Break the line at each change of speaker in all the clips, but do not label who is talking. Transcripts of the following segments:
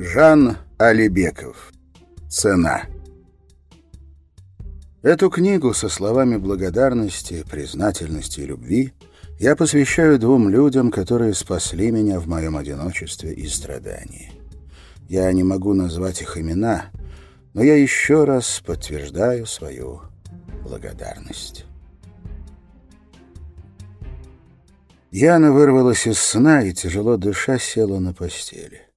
Жан Алибеков. Цена. Эту книгу со словами благодарности, признательности и любви я посвящаю двум людям, которые спасли меня в моем одиночестве и страдании. Я не могу назвать их имена, но я еще раз подтверждаю свою благодарность. Яна вырвалась из сна и, тяжело дыша, села на постели.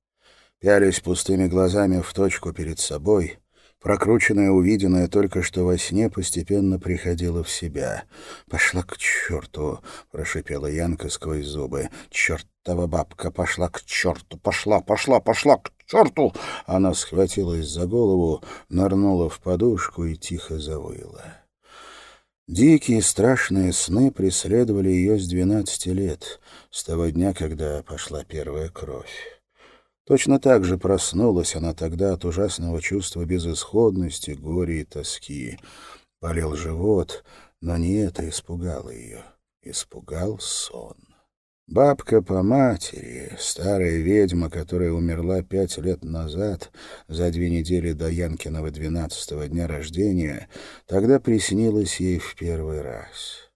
Пялись пустыми глазами в точку перед собой, прокрученное увиденное только что во сне постепенно приходило в себя. «Пошла к черту!» — прошипела Янка сквозь зубы. «Чертова бабка! Пошла к черту! Пошла, пошла, пошла к черту!» Она схватилась за голову, нырнула в подушку и тихо завыла. Дикие страшные сны преследовали ее с двенадцати лет, с того дня, когда пошла первая кровь. Точно так же проснулась она тогда от ужасного чувства безысходности, горя и тоски. Болел живот, но не это испугало ее. Испугал сон. Бабка по матери, старая ведьма, которая умерла пять лет назад, за две недели до Янкиного двенадцатого дня рождения, тогда приснилась ей в первый раз.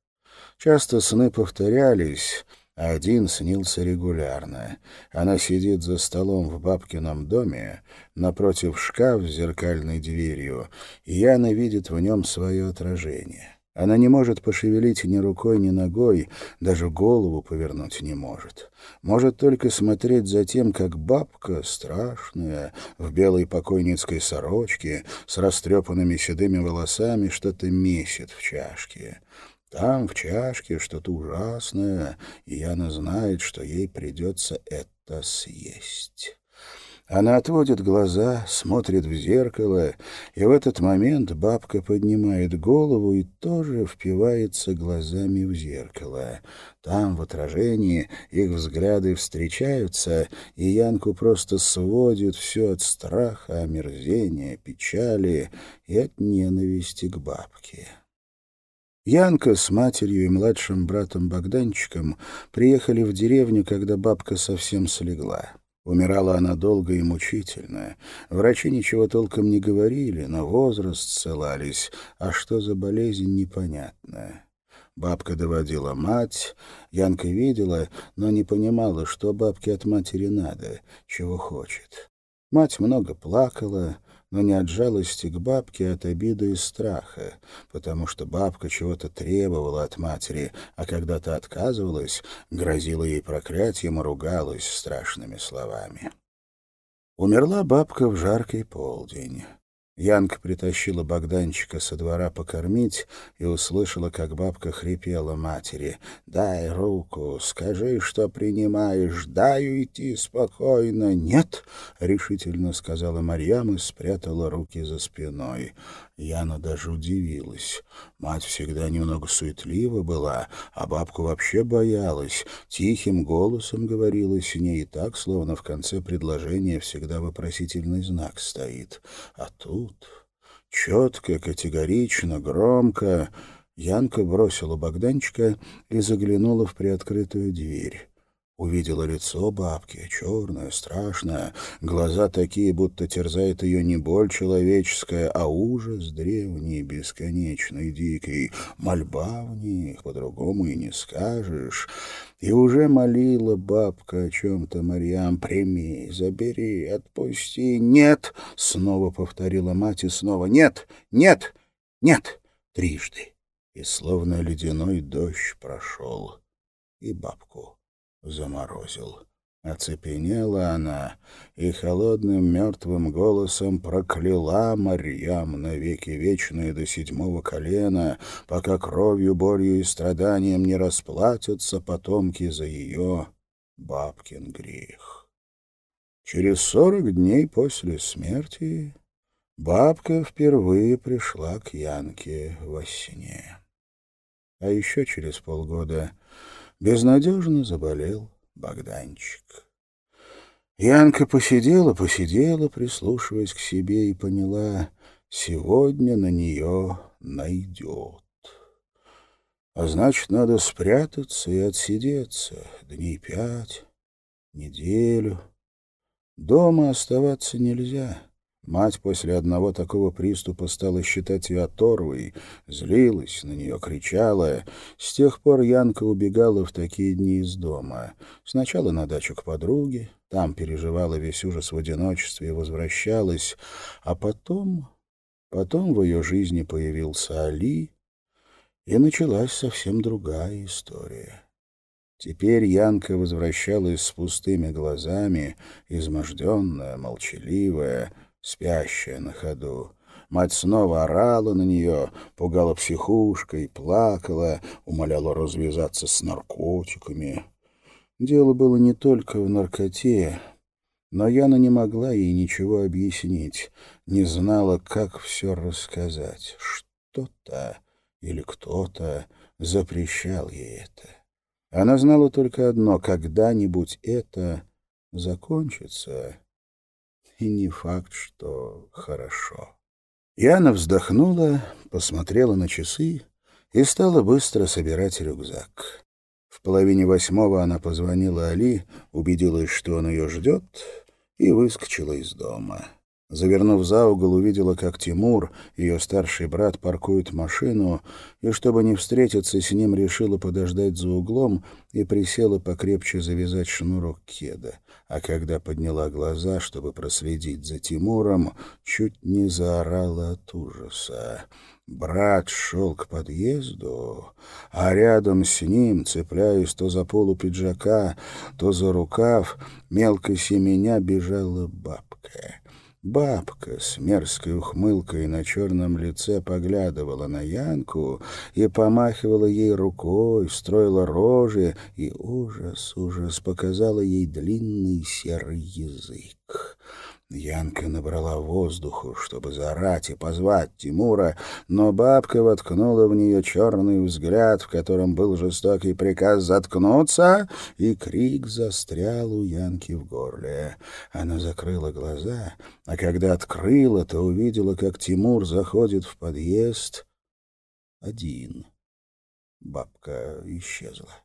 Часто сны повторялись, один снился регулярно. Она сидит за столом в бабкином доме, напротив шкаф с зеркальной дверью, и Яна видит в нем свое отражение. Она не может пошевелить ни рукой, ни ногой, даже голову повернуть не может. Может только смотреть за тем, как бабка, страшная, в белой покойницкой сорочке, с растрепанными седыми волосами, что-то месит в чашке. Там, в чашке, что-то ужасное, и Яна знает, что ей придется это съесть. Она отводит глаза, смотрит в зеркало, и в этот момент бабка поднимает голову и тоже впивается глазами в зеркало. Там, в отражении, их взгляды встречаются, и Янку просто сводит все от страха, омерзения, печали и от ненависти к бабке. Янка с матерью и младшим братом Богданчиком приехали в деревню, когда бабка совсем слегла. Умирала она долго и мучительно. Врачи ничего толком не говорили, на возраст ссылались, а что за болезнь непонятно. Бабка доводила мать, Янка видела, но не понимала, что бабке от матери надо, чего хочет. Мать много плакала, но не от жалости к бабке, а от обиды и страха, потому что бабка чего-то требовала от матери, а когда то отказывалась, грозила ей проклятием и ругалась страшными словами. Умерла бабка в жаркий полдень. Янка притащила Богданчика со двора покормить и услышала, как бабка хрипела матери. «Дай руку, скажи, что принимаешь, дай уйти спокойно». «Нет», — решительно сказала Марьям и спрятала руки за спиной. Яна даже удивилась. Мать всегда немного суетлива была, а бабку вообще боялась. Тихим голосом говорила с ней и так, словно в конце предложения всегда вопросительный знак стоит. А тут четко, категорично, громко... Янка бросила Богданчика и заглянула в приоткрытую дверь. Увидела лицо бабки, черное, страшное, глаза такие, будто терзает ее не боль человеческая, а ужас древний, бесконечный, дикий, мольба в них, по-другому и не скажешь. И уже молила бабка о чем-то Марьям, прими, забери, отпусти. «Нет!» — снова повторила мать и снова «Нет! Нет! Нет!» трижды. И словно ледяной дождь прошел и бабку заморозил. Оцепенела она и холодным мертвым голосом прокляла Марьям навеки вечные до седьмого колена, пока кровью, болью и страданием не расплатятся потомки за ее бабкин грех. Через сорок дней после смерти бабка впервые пришла к Янке во сне. А еще через полгода Безнадежно заболел Богданчик. Янка посидела, посидела, прислушиваясь к себе, и поняла, сегодня на нее найдет. А значит, надо спрятаться и отсидеться дней пять, неделю. Дома оставаться нельзя. Мать после одного такого приступа стала считать ее оторвой, злилась на нее, кричала. С тех пор Янка убегала в такие дни из дома. Сначала на дачу к подруге, там переживала весь ужас в одиночестве и возвращалась, а потом... Потом в ее жизни появился Али, и началась совсем другая история. Теперь Янка возвращалась с пустыми глазами, изможденная, молчаливая, спящая на ходу. Мать снова орала на нее, пугала психушкой, плакала, умоляла развязаться с наркотиками. Дело было не только в наркоте, но Яна не могла ей ничего объяснить, не знала, как все рассказать. Что-то или кто-то запрещал ей это. Она знала только одно — когда-нибудь это закончится и не факт, что хорошо. Яна вздохнула, посмотрела на часы и стала быстро собирать рюкзак. В половине восьмого она позвонила Али, убедилась, что он ее ждет, и выскочила из дома. Завернув за угол, увидела, как Тимур, ее старший брат, паркует машину, и, чтобы не встретиться с ним, решила подождать за углом и присела покрепче завязать шнурок кеда. А когда подняла глаза, чтобы проследить за Тимуром, чуть не заорала от ужаса. Брат шел к подъезду, а рядом с ним, цепляясь то за полу пиджака, то за рукав, мелко семеня бежала бабка. Бабка с мерзкой ухмылкой на черном лице поглядывала на Янку и помахивала ей рукой, строила рожи, и ужас, ужас показала ей длинный серый язык. Янка набрала воздуху, чтобы заорать и позвать Тимура, но бабка воткнула в нее черный взгляд, в котором был жестокий приказ заткнуться, и крик застрял у Янки в горле. Она закрыла глаза, а когда открыла, то увидела, как Тимур заходит в подъезд один. Бабка исчезла.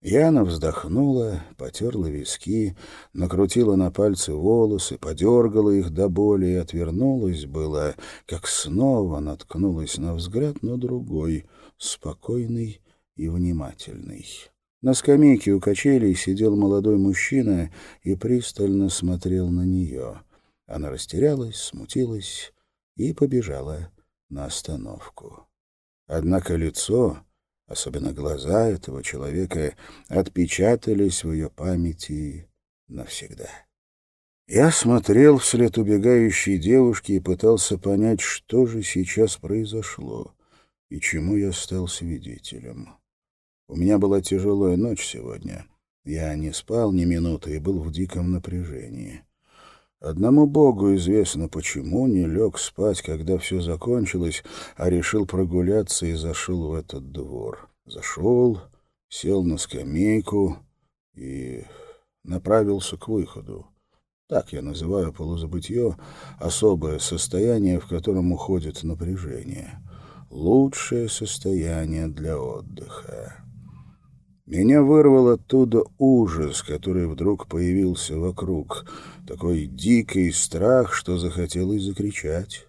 Яна вздохнула, потерла виски, накрутила на пальцы волосы, подергала их до боли и отвернулась было, как снова наткнулась на взгляд, но другой, спокойный и внимательный. На скамейке у качелей сидел молодой мужчина и пристально смотрел на нее. Она растерялась, смутилась и побежала на остановку. Однако лицо особенно глаза этого человека, отпечатались в ее памяти навсегда. Я смотрел вслед убегающей девушки и пытался понять, что же сейчас произошло и чему я стал свидетелем. У меня была тяжелая ночь сегодня. Я не спал ни минуты и был в диком напряжении. Одному Богу известно, почему не лег спать, когда все закончилось, а решил прогуляться и зашел в этот двор. Зашел, сел на скамейку и направился к выходу. Так я называю полузабытье особое состояние, в котором уходит напряжение. Лучшее состояние для отдыха. Меня вырвал оттуда ужас, который вдруг появился вокруг. Такой дикий страх, что захотелось закричать.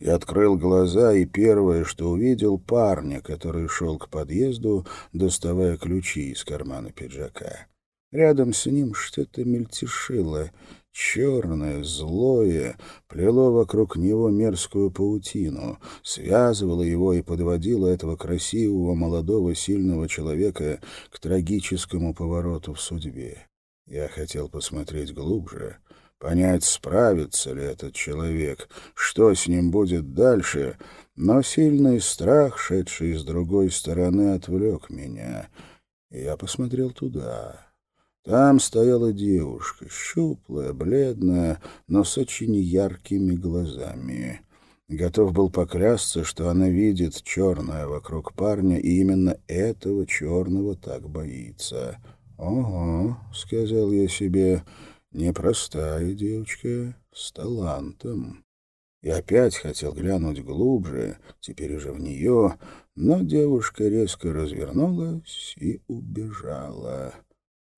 Я открыл глаза, и первое, что увидел, парня, который шел к подъезду, доставая ключи из кармана пиджака. Рядом с ним что-то мельтешило, черное, злое, плело вокруг него мерзкую паутину, связывало его и подводило этого красивого, молодого, сильного человека к трагическому повороту в судьбе. Я хотел посмотреть глубже, понять, справится ли этот человек, что с ним будет дальше, но сильный страх, шедший с другой стороны, отвлек меня, и я посмотрел туда. Там стояла девушка, щуплая, бледная, но с очень яркими глазами. Готов был поклясться, что она видит черное вокруг парня, и именно этого черного так боится. «Ого», — сказал я себе, — «непростая девочка, с талантом». И опять хотел глянуть глубже, теперь уже в нее, но девушка резко развернулась и убежала.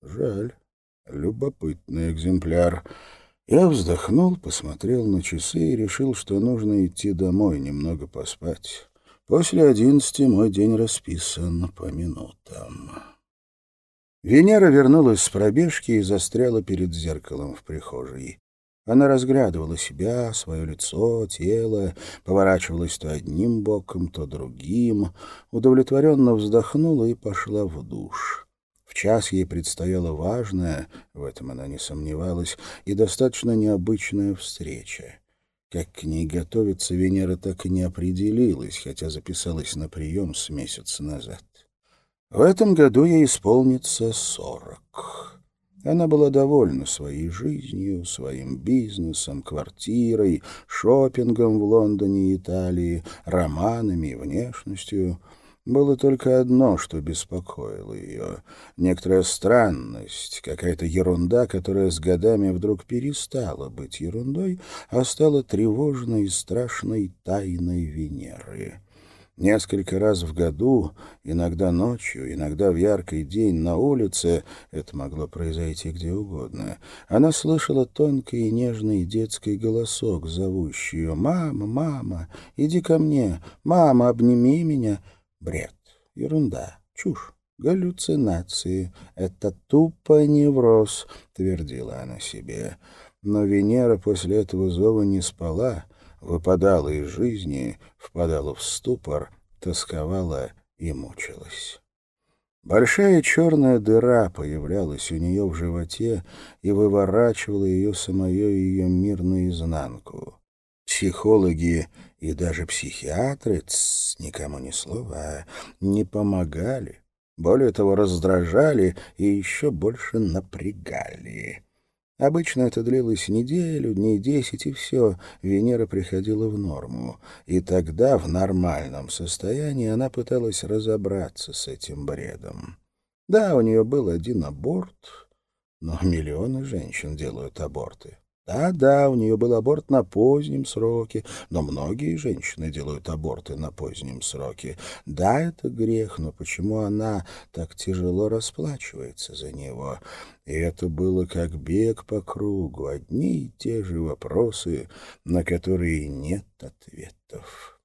Жаль. Любопытный экземпляр. Я вздохнул, посмотрел на часы и решил, что нужно идти домой, немного поспать. После одиннадцати мой день расписан по минутам. Венера вернулась с пробежки и застряла перед зеркалом в прихожей. Она разглядывала себя, свое лицо, тело, поворачивалась то одним боком, то другим, удовлетворенно вздохнула и пошла в душ. В час ей предстояла важная, в этом она не сомневалась, и достаточно необычная встреча. Как к ней готовиться, Венера так и не определилась, хотя записалась на прием с месяца назад. В этом году ей исполнится сорок. Она была довольна своей жизнью, своим бизнесом, квартирой, шопингом в Лондоне и Италии, романами и внешностью — было только одно, что беспокоило ее. Некоторая странность, какая-то ерунда, которая с годами вдруг перестала быть ерундой, а стала тревожной и страшной тайной Венеры. Несколько раз в году, иногда ночью, иногда в яркий день на улице, это могло произойти где угодно, она слышала тонкий и нежный детский голосок, зовущий ее «Мама, мама, иди ко мне! Мама, обними меня!» Бред, ерунда, чушь, галлюцинации. Это тупо невроз, твердила она себе. Но Венера после этого зова не спала, выпадала из жизни, впадала в ступор, тосковала и мучилась. Большая черная дыра появлялась у нее в животе и выворачивала ее самое ее мир наизнанку. Психологи и даже психиатры, тс, никому ни слова, не помогали. Более того, раздражали и еще больше напрягали. Обычно это длилось неделю, дней десять, и все, Венера приходила в норму. И тогда, в нормальном состоянии, она пыталась разобраться с этим бредом. Да, у нее был один аборт, но миллионы женщин делают аборты. Да-да, у нее был аборт на позднем сроке, но многие женщины делают аборты на позднем сроке. Да, это грех, но почему она так тяжело расплачивается за него? И это было как бег по кругу, одни и те же вопросы, на которые нет ответов.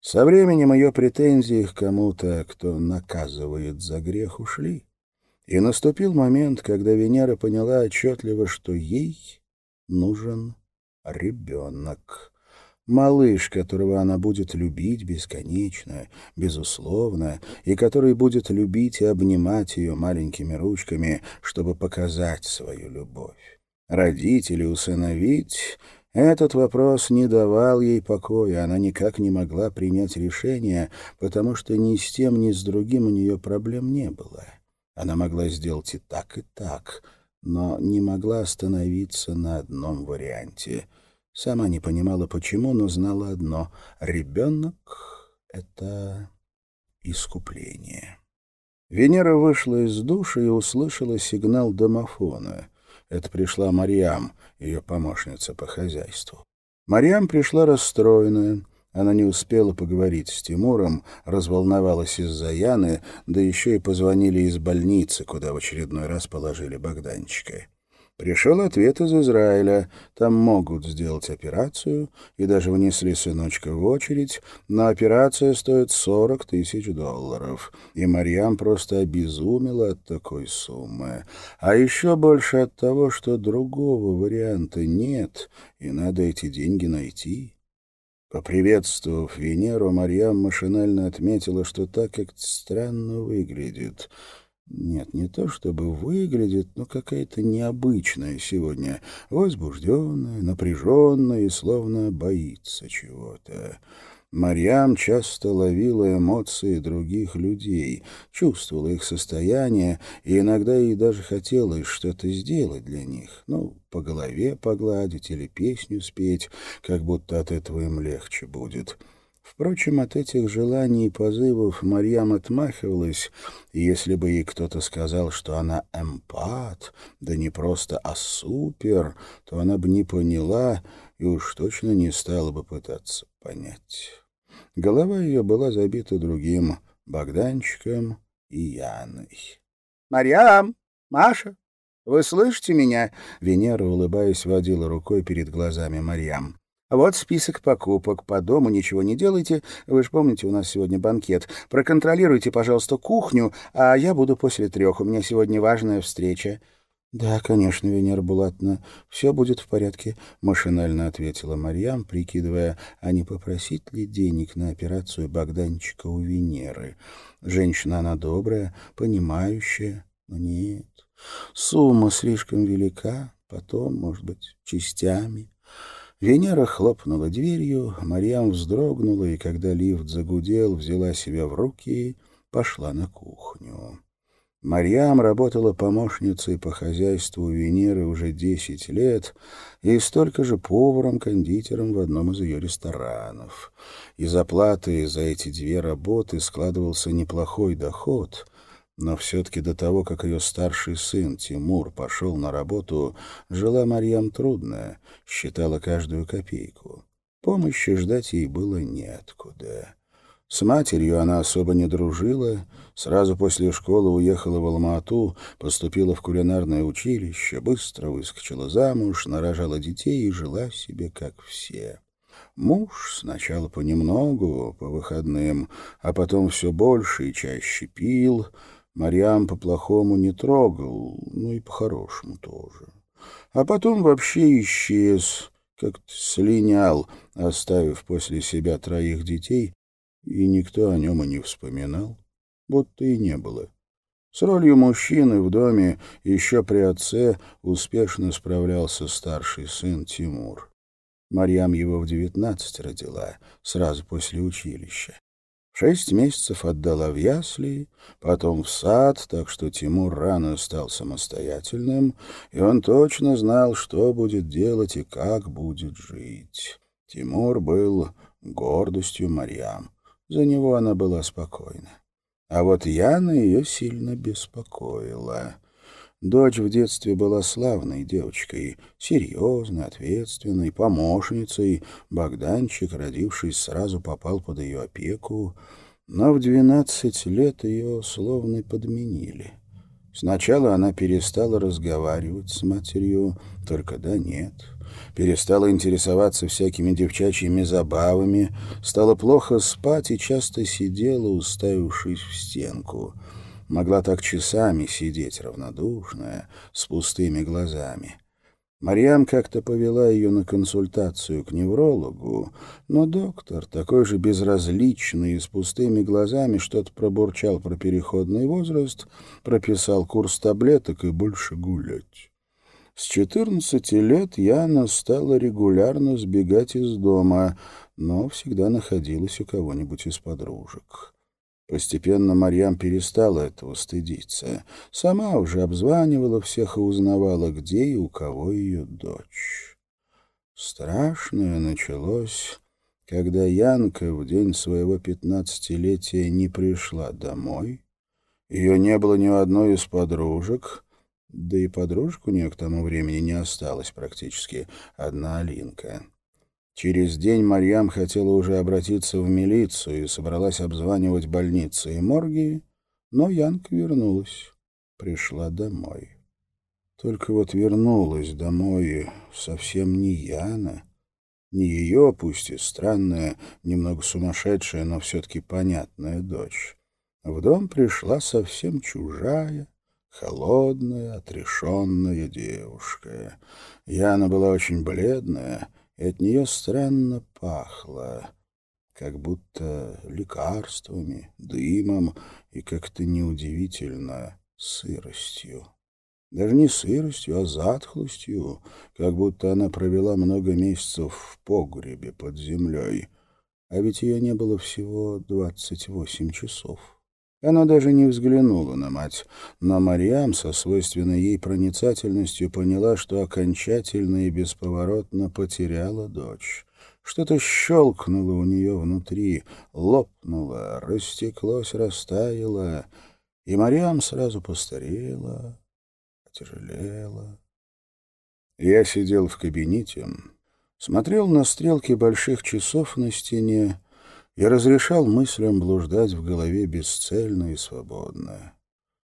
Со временем ее претензии к кому-то, кто наказывает за грех, ушли. И наступил момент, когда Венера поняла отчетливо, что ей нужен ребенок. Малыш, которого она будет любить бесконечно, безусловно, и который будет любить и обнимать ее маленькими ручками, чтобы показать свою любовь. Родить или усыновить — этот вопрос не давал ей покоя, она никак не могла принять решение, потому что ни с тем, ни с другим у нее проблем не было. Она могла сделать и так, и так — но не могла остановиться на одном варианте. Сама не понимала, почему, но знала одно — ребенок — это искупление. Венера вышла из души и услышала сигнал домофона. Это пришла Марьям, ее помощница по хозяйству. Марьям пришла расстроенная, она не успела поговорить с Тимуром, разволновалась из-за Яны, да еще и позвонили из больницы, куда в очередной раз положили Богданчика. Пришел ответ из Израиля. Там могут сделать операцию, и даже внесли сыночка в очередь, но операция стоит 40 тысяч долларов. И Марьям просто обезумела от такой суммы. А еще больше от того, что другого варианта нет, и надо эти деньги найти. Поприветствовав Венеру, Марьям машинально отметила, что так как странно выглядит. Нет, не то чтобы выглядит, но какая-то необычная сегодня, возбужденная, напряженная и словно боится чего-то. Марьям часто ловила эмоции других людей, чувствовала их состояние, и иногда ей даже хотелось что-то сделать для них. Ну, по голове погладить или песню спеть, как будто от этого им легче будет. Впрочем, от этих желаний и позывов Марьям отмахивалась, и если бы ей кто-то сказал, что она эмпат, да не просто, а супер, то она бы не поняла и уж точно не стала бы пытаться понять. Голова ее была забита другим — Богданчиком и Яной. — Марьям! Маша! Вы слышите меня?» Венера, улыбаясь, водила рукой перед глазами Марьям. «Вот список покупок. По дому ничего не делайте. Вы же помните, у нас сегодня банкет. Проконтролируйте, пожалуйста, кухню, а я буду после трех. У меня сегодня важная встреча». «Да, конечно, Венера Булатна, все будет в порядке», — машинально ответила Марьям, прикидывая, а не попросить ли денег на операцию Богданчика у Венеры. Женщина она добрая, понимающая, но нет. Сумма слишком велика, потом, может быть, частями. Венера хлопнула дверью, Марьям вздрогнула, и когда лифт загудел, взяла себя в руки и пошла на кухню. Марьям работала помощницей по хозяйству Венеры уже десять лет и столько же поваром-кондитером в одном из ее ресторанов. Из оплаты за эти две работы складывался неплохой доход, но все-таки до того, как ее старший сын Тимур пошел на работу, жила Марьям трудно, считала каждую копейку. Помощи ждать ей было неоткуда. С матерью она особо не дружила, сразу после школы уехала в Алма-Ату, поступила в кулинарное училище, быстро выскочила замуж, нарожала детей и жила себе как все. Муж сначала понемногу, по выходным, а потом все больше и чаще пил — Марьям по-плохому не трогал, ну и по-хорошему тоже. А потом вообще исчез, как-то слинял, оставив после себя троих детей, и никто о нем и не вспоминал, будто и не было. С ролью мужчины в доме еще при отце успешно справлялся старший сын Тимур. Марьям его в девятнадцать родила, сразу после училища. Шесть месяцев отдала в ясли, потом в сад, так что Тимур рано стал самостоятельным, и он точно знал, что будет делать и как будет жить. Тимур был гордостью Марьям. За него она была спокойна. А вот Яна ее сильно беспокоила. Дочь в детстве была славной девочкой, серьезной, ответственной, помощницей. Богданчик, родившись, сразу попал под ее опеку, но в двенадцать лет ее словно подменили. Сначала она перестала разговаривать с матерью, только да нет. Перестала интересоваться всякими девчачьими забавами, стала плохо спать и часто сидела, уставившись в стенку — могла так часами сидеть равнодушная, с пустыми глазами. Марьям как-то повела ее на консультацию к неврологу, но доктор, такой же безразличный и с пустыми глазами, что-то пробурчал про переходный возраст, прописал курс таблеток и больше гулять. С четырнадцати лет Яна стала регулярно сбегать из дома, но всегда находилась у кого-нибудь из подружек. Постепенно Марьям перестала этого стыдиться. Сама уже обзванивала всех и узнавала, где и у кого ее дочь. Страшное началось, когда Янка в день своего пятнадцатилетия не пришла домой. Ее не было ни у одной из подружек, да и подружек у нее к тому времени не осталось практически, одна Алинка. Через день Марьям хотела уже обратиться в милицию и собралась обзванивать больницы и морги, но Янка вернулась, пришла домой. Только вот вернулась домой совсем не Яна, не ее, пусть и странная, немного сумасшедшая, но все-таки понятная дочь. В дом пришла совсем чужая, холодная, отрешенная девушка. Яна была очень бледная, и от нее странно пахло, как будто лекарствами, дымом и как-то неудивительно сыростью. Даже не сыростью, а затхлостью, как будто она провела много месяцев в погребе под землей, а ведь ее не было всего двадцать восемь часов. Она даже не взглянула на мать, но Марьям со свойственной ей проницательностью поняла, что окончательно и бесповоротно потеряла дочь. Что-то щелкнуло у нее внутри, лопнуло, растеклось, растаяло, и Марьям сразу постарела, отяжелела. Я сидел в кабинете, смотрел на стрелки больших часов на стене, я разрешал мыслям блуждать в голове бесцельно и свободно.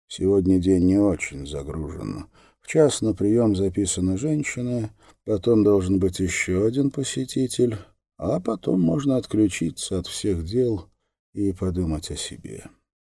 Сегодня день не очень загружен. В час на прием записана женщина, потом должен быть еще один посетитель, а потом можно отключиться от всех дел и подумать о себе.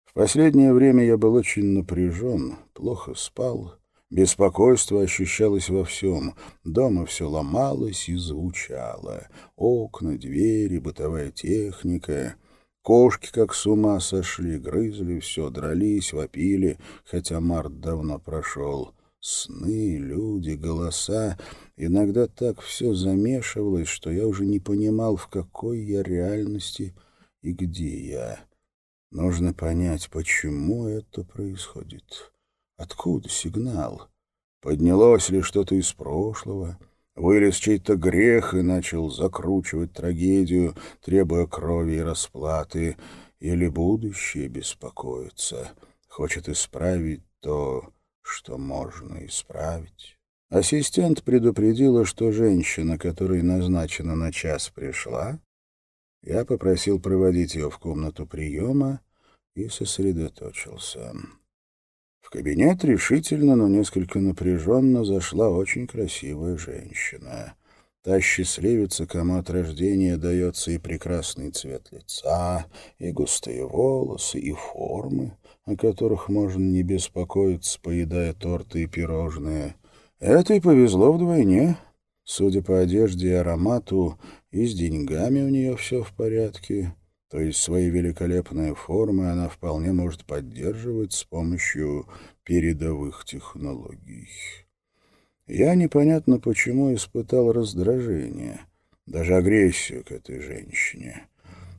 В последнее время я был очень напряжен, плохо спал, беспокойство ощущалось во всем, дома все ломалось и звучало, окна, двери, бытовая техника — Кошки как с ума сошли, грызли все, дрались, вопили, хотя март давно прошел. Сны, люди, голоса. Иногда так все замешивалось, что я уже не понимал, в какой я реальности и где я. Нужно понять, почему это происходит. Откуда сигнал? Поднялось ли что-то из прошлого? Вылез чей-то грех и начал закручивать трагедию, требуя крови и расплаты. Или будущее беспокоится, хочет исправить то, что можно исправить. Ассистент предупредила, что женщина, которой назначена на час, пришла. Я попросил проводить ее в комнату приема и сосредоточился. В кабинет решительно, но несколько напряженно зашла очень красивая женщина. Та счастливица, кому от рождения дается и прекрасный цвет лица, и густые волосы, и формы, о которых можно не беспокоиться, поедая торты и пирожные. Это и повезло вдвойне. Судя по одежде и аромату, и с деньгами у нее все в порядке. То есть свои великолепные формы она вполне может поддерживать с помощью передовых технологий. Я непонятно почему испытал раздражение, даже агрессию к этой женщине.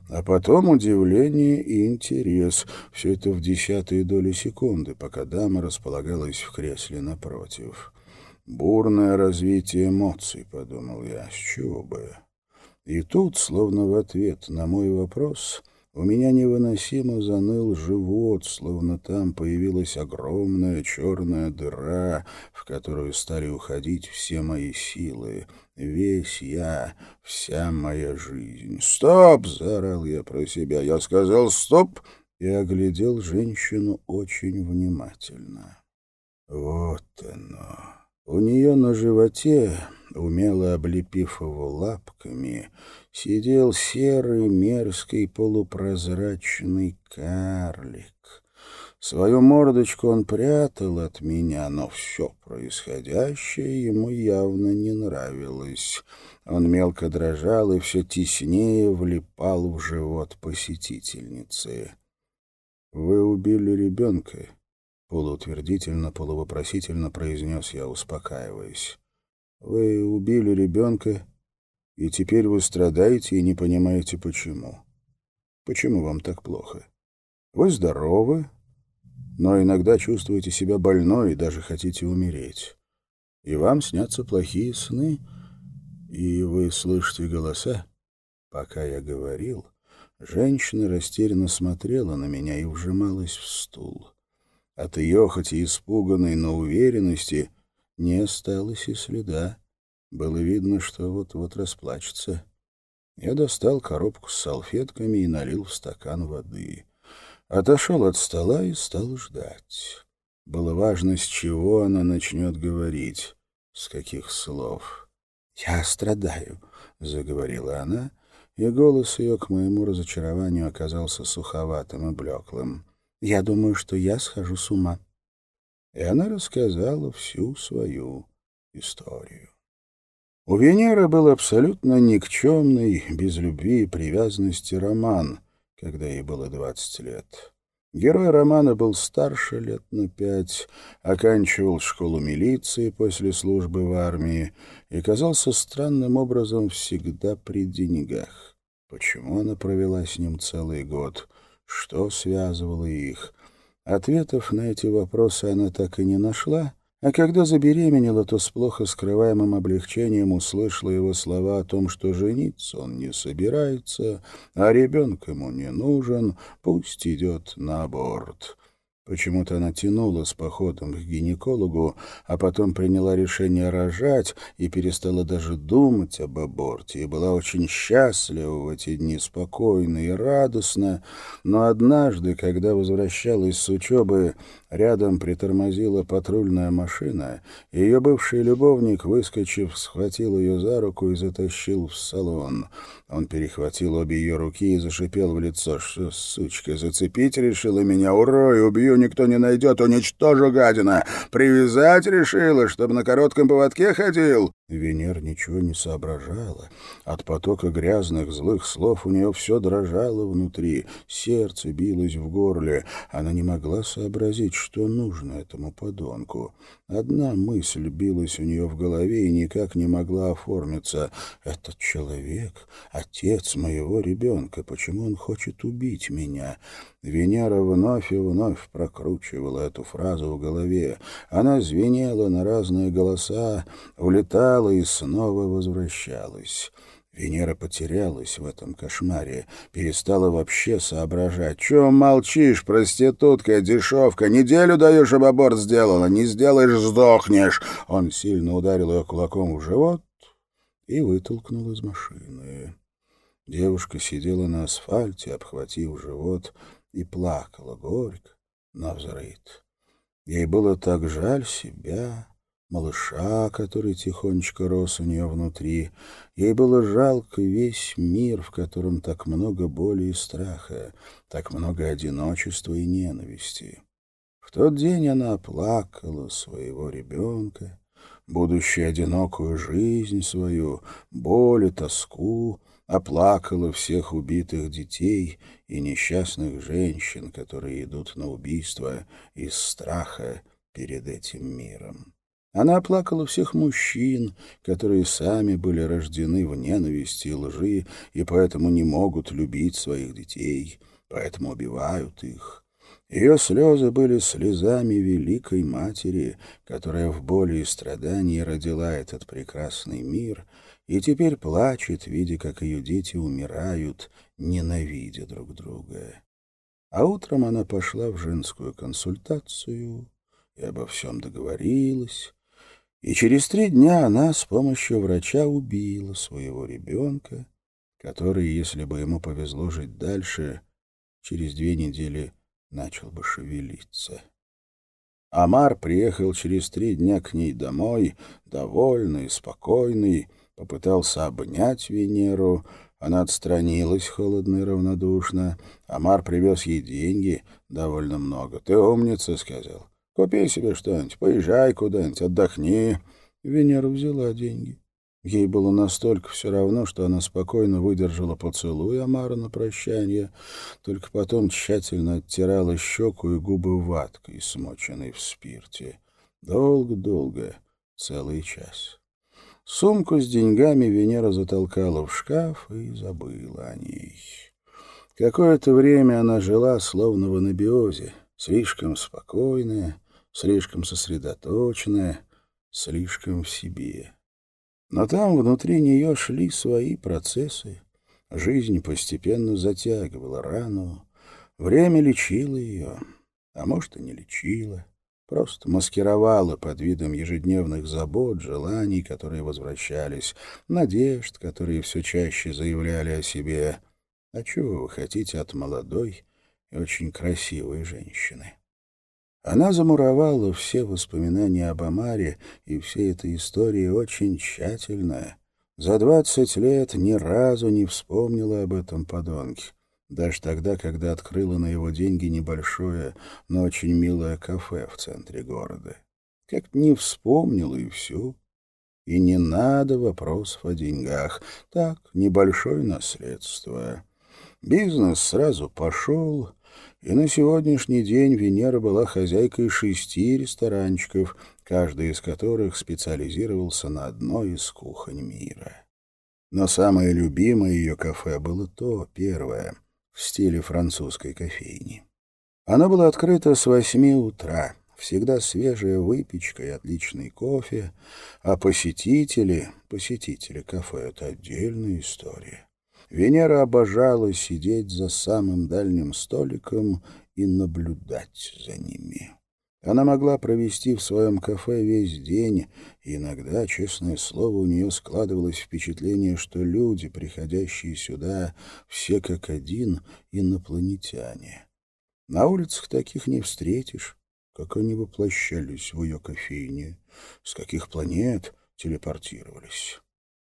А потом удивление и интерес. Все это в десятые доли секунды, пока дама располагалась в кресле напротив. «Бурное развитие эмоций», — подумал я, — «с чего бы?» И тут, словно в ответ на мой вопрос, у меня невыносимо заныл живот, словно там появилась огромная черная дыра, в которую стали уходить все мои силы, весь я, вся моя жизнь. «Стоп!» — заорал я про себя. Я сказал «стоп!» и оглядел женщину очень внимательно. Вот оно. У нее на животе умело облепив его лапками, сидел серый мерзкий полупрозрачный карлик. Свою мордочку он прятал от меня, но все происходящее ему явно не нравилось. Он мелко дрожал и все теснее влипал в живот посетительницы. «Вы убили ребенка?» — полуутвердительно, полувопросительно произнес я, успокаиваясь. Вы убили ребенка, и теперь вы страдаете и не понимаете, почему. Почему вам так плохо? Вы здоровы, но иногда чувствуете себя больной и даже хотите умереть. И вам снятся плохие сны, и вы слышите голоса. Пока я говорил, женщина растерянно смотрела на меня и вжималась в стул. От ее, хоть и испуганной, но уверенности — не осталось и следа. Было видно, что вот-вот расплачется. Я достал коробку с салфетками и налил в стакан воды. Отошел от стола и стал ждать. Было важно, с чего она начнет говорить, с каких слов. «Я страдаю», — заговорила она, и голос ее к моему разочарованию оказался суховатым и блеклым. «Я думаю, что я схожу с ума» и она рассказала всю свою историю. У Венеры был абсолютно никчемный, без любви и привязанности роман, когда ей было двадцать лет. Герой романа был старше лет на пять, оканчивал школу милиции после службы в армии и казался странным образом всегда при деньгах. Почему она провела с ним целый год? Что связывало их? Ответов на эти вопросы она так и не нашла, а когда забеременела, то с плохо скрываемым облегчением услышала его слова о том, что жениться он не собирается, а ребенок ему не нужен, пусть идет на аборт. Почему-то она тянула с походом к гинекологу, а потом приняла решение рожать и перестала даже думать об аборте, и была очень счастлива в эти дни, спокойна и радостна. Но однажды, когда возвращалась с учебы, Рядом притормозила патрульная машина, ее бывший любовник, выскочив, схватил ее за руку и затащил в салон. Он перехватил обе ее руки и зашипел в лицо. «Что, сучка, зацепить решила меня? Урой, убью, никто не найдет, уничтожу, гадина! Привязать решила, чтобы на коротком поводке ходил?» Венер ничего не соображала. От потока грязных, злых слов у нее все дрожало внутри, сердце билось в горле. Она не могла сообразить, что нужно этому подонку. Одна мысль билась у нее в голове и никак не могла оформиться. «Этот человек — отец моего ребенка. Почему он хочет убить меня?» Венера вновь и вновь прокручивала эту фразу в голове. Она звенела на разные голоса, улетала и снова возвращалась. Венера потерялась в этом кошмаре, перестала вообще соображать. «Чего молчишь, проститутка, дешевка? Неделю даешь, чтобы аборт сделала. Не сделаешь — сдохнешь!» Он сильно ударил ее кулаком в живот и вытолкнул из машины. Девушка сидела на асфальте, обхватив живот, и плакала горько, навзрыд. Ей было так жаль себя, малыша, который тихонечко рос у нее внутри. Ей было жалко весь мир, в котором так много боли и страха, так много одиночества и ненависти. В тот день она оплакала своего ребенка, будущую одинокую жизнь свою, боль и тоску, оплакала всех убитых детей и несчастных женщин, которые идут на убийство из страха перед этим миром. Она оплакала всех мужчин, которые сами были рождены в ненависти и лжи и поэтому не могут любить своих детей, поэтому убивают их. Ее слезы были слезами великой матери, которая в боли и страдании родила этот прекрасный мир и теперь плачет, видя, как ее дети умирают, ненавидя друг друга. А утром она пошла в женскую консультацию и обо всем договорилась, и через три дня она с помощью врача убила своего ребенка, который, если бы ему повезло жить дальше, через две недели начал бы шевелиться. Амар приехал через три дня к ней домой, довольный, спокойный, попытался обнять Венеру. Она отстранилась холодно и равнодушно. Амар привез ей деньги, довольно много. «Ты умница», — сказал. Купи себе что-нибудь, поезжай куда-нибудь, отдохни. Венера взяла деньги. Ей было настолько все равно, что она спокойно выдержала поцелуй Амара на прощание, только потом тщательно оттирала щеку и губы ваткой, смоченной в спирте. Долго-долго, целый час. Сумку с деньгами Венера затолкала в шкаф и забыла о ней. Какое-то время она жила словно в анабиозе, слишком спокойная, слишком сосредоточенная, слишком в себе. Но там внутри нее шли свои процессы. Жизнь постепенно затягивала рану. Время лечило ее, а может и не лечило. Просто маскировала под видом ежедневных забот, желаний, которые возвращались, надежд, которые все чаще заявляли о себе. А чего вы хотите от молодой и очень красивой женщины? Она замуровала все воспоминания об Амаре и всей этой истории очень тщательно. За двадцать лет ни разу не вспомнила об этом подонке. Даже тогда, когда открыла на его деньги небольшое, но очень милое кафе в центре города. Как не вспомнила и все. И не надо вопросов о деньгах. Так, небольшое наследство. Бизнес сразу пошел, и на сегодняшний день Венера была хозяйкой шести ресторанчиков, каждый из которых специализировался на одной из кухонь мира. Но самое любимое ее кафе было то, первое, в стиле французской кофейни. Оно было открыто с восьми утра, всегда свежая выпечка и отличный кофе, а посетители, посетители кафе — это отдельная история. Венера обожала сидеть за самым дальним столиком и наблюдать за ними. Она могла провести в своем кафе весь день, и иногда, честное слово, у нее складывалось впечатление, что люди, приходящие сюда, все как один инопланетяне. На улицах таких не встретишь. как они воплощались в ее кофейне, с каких планет телепортировались.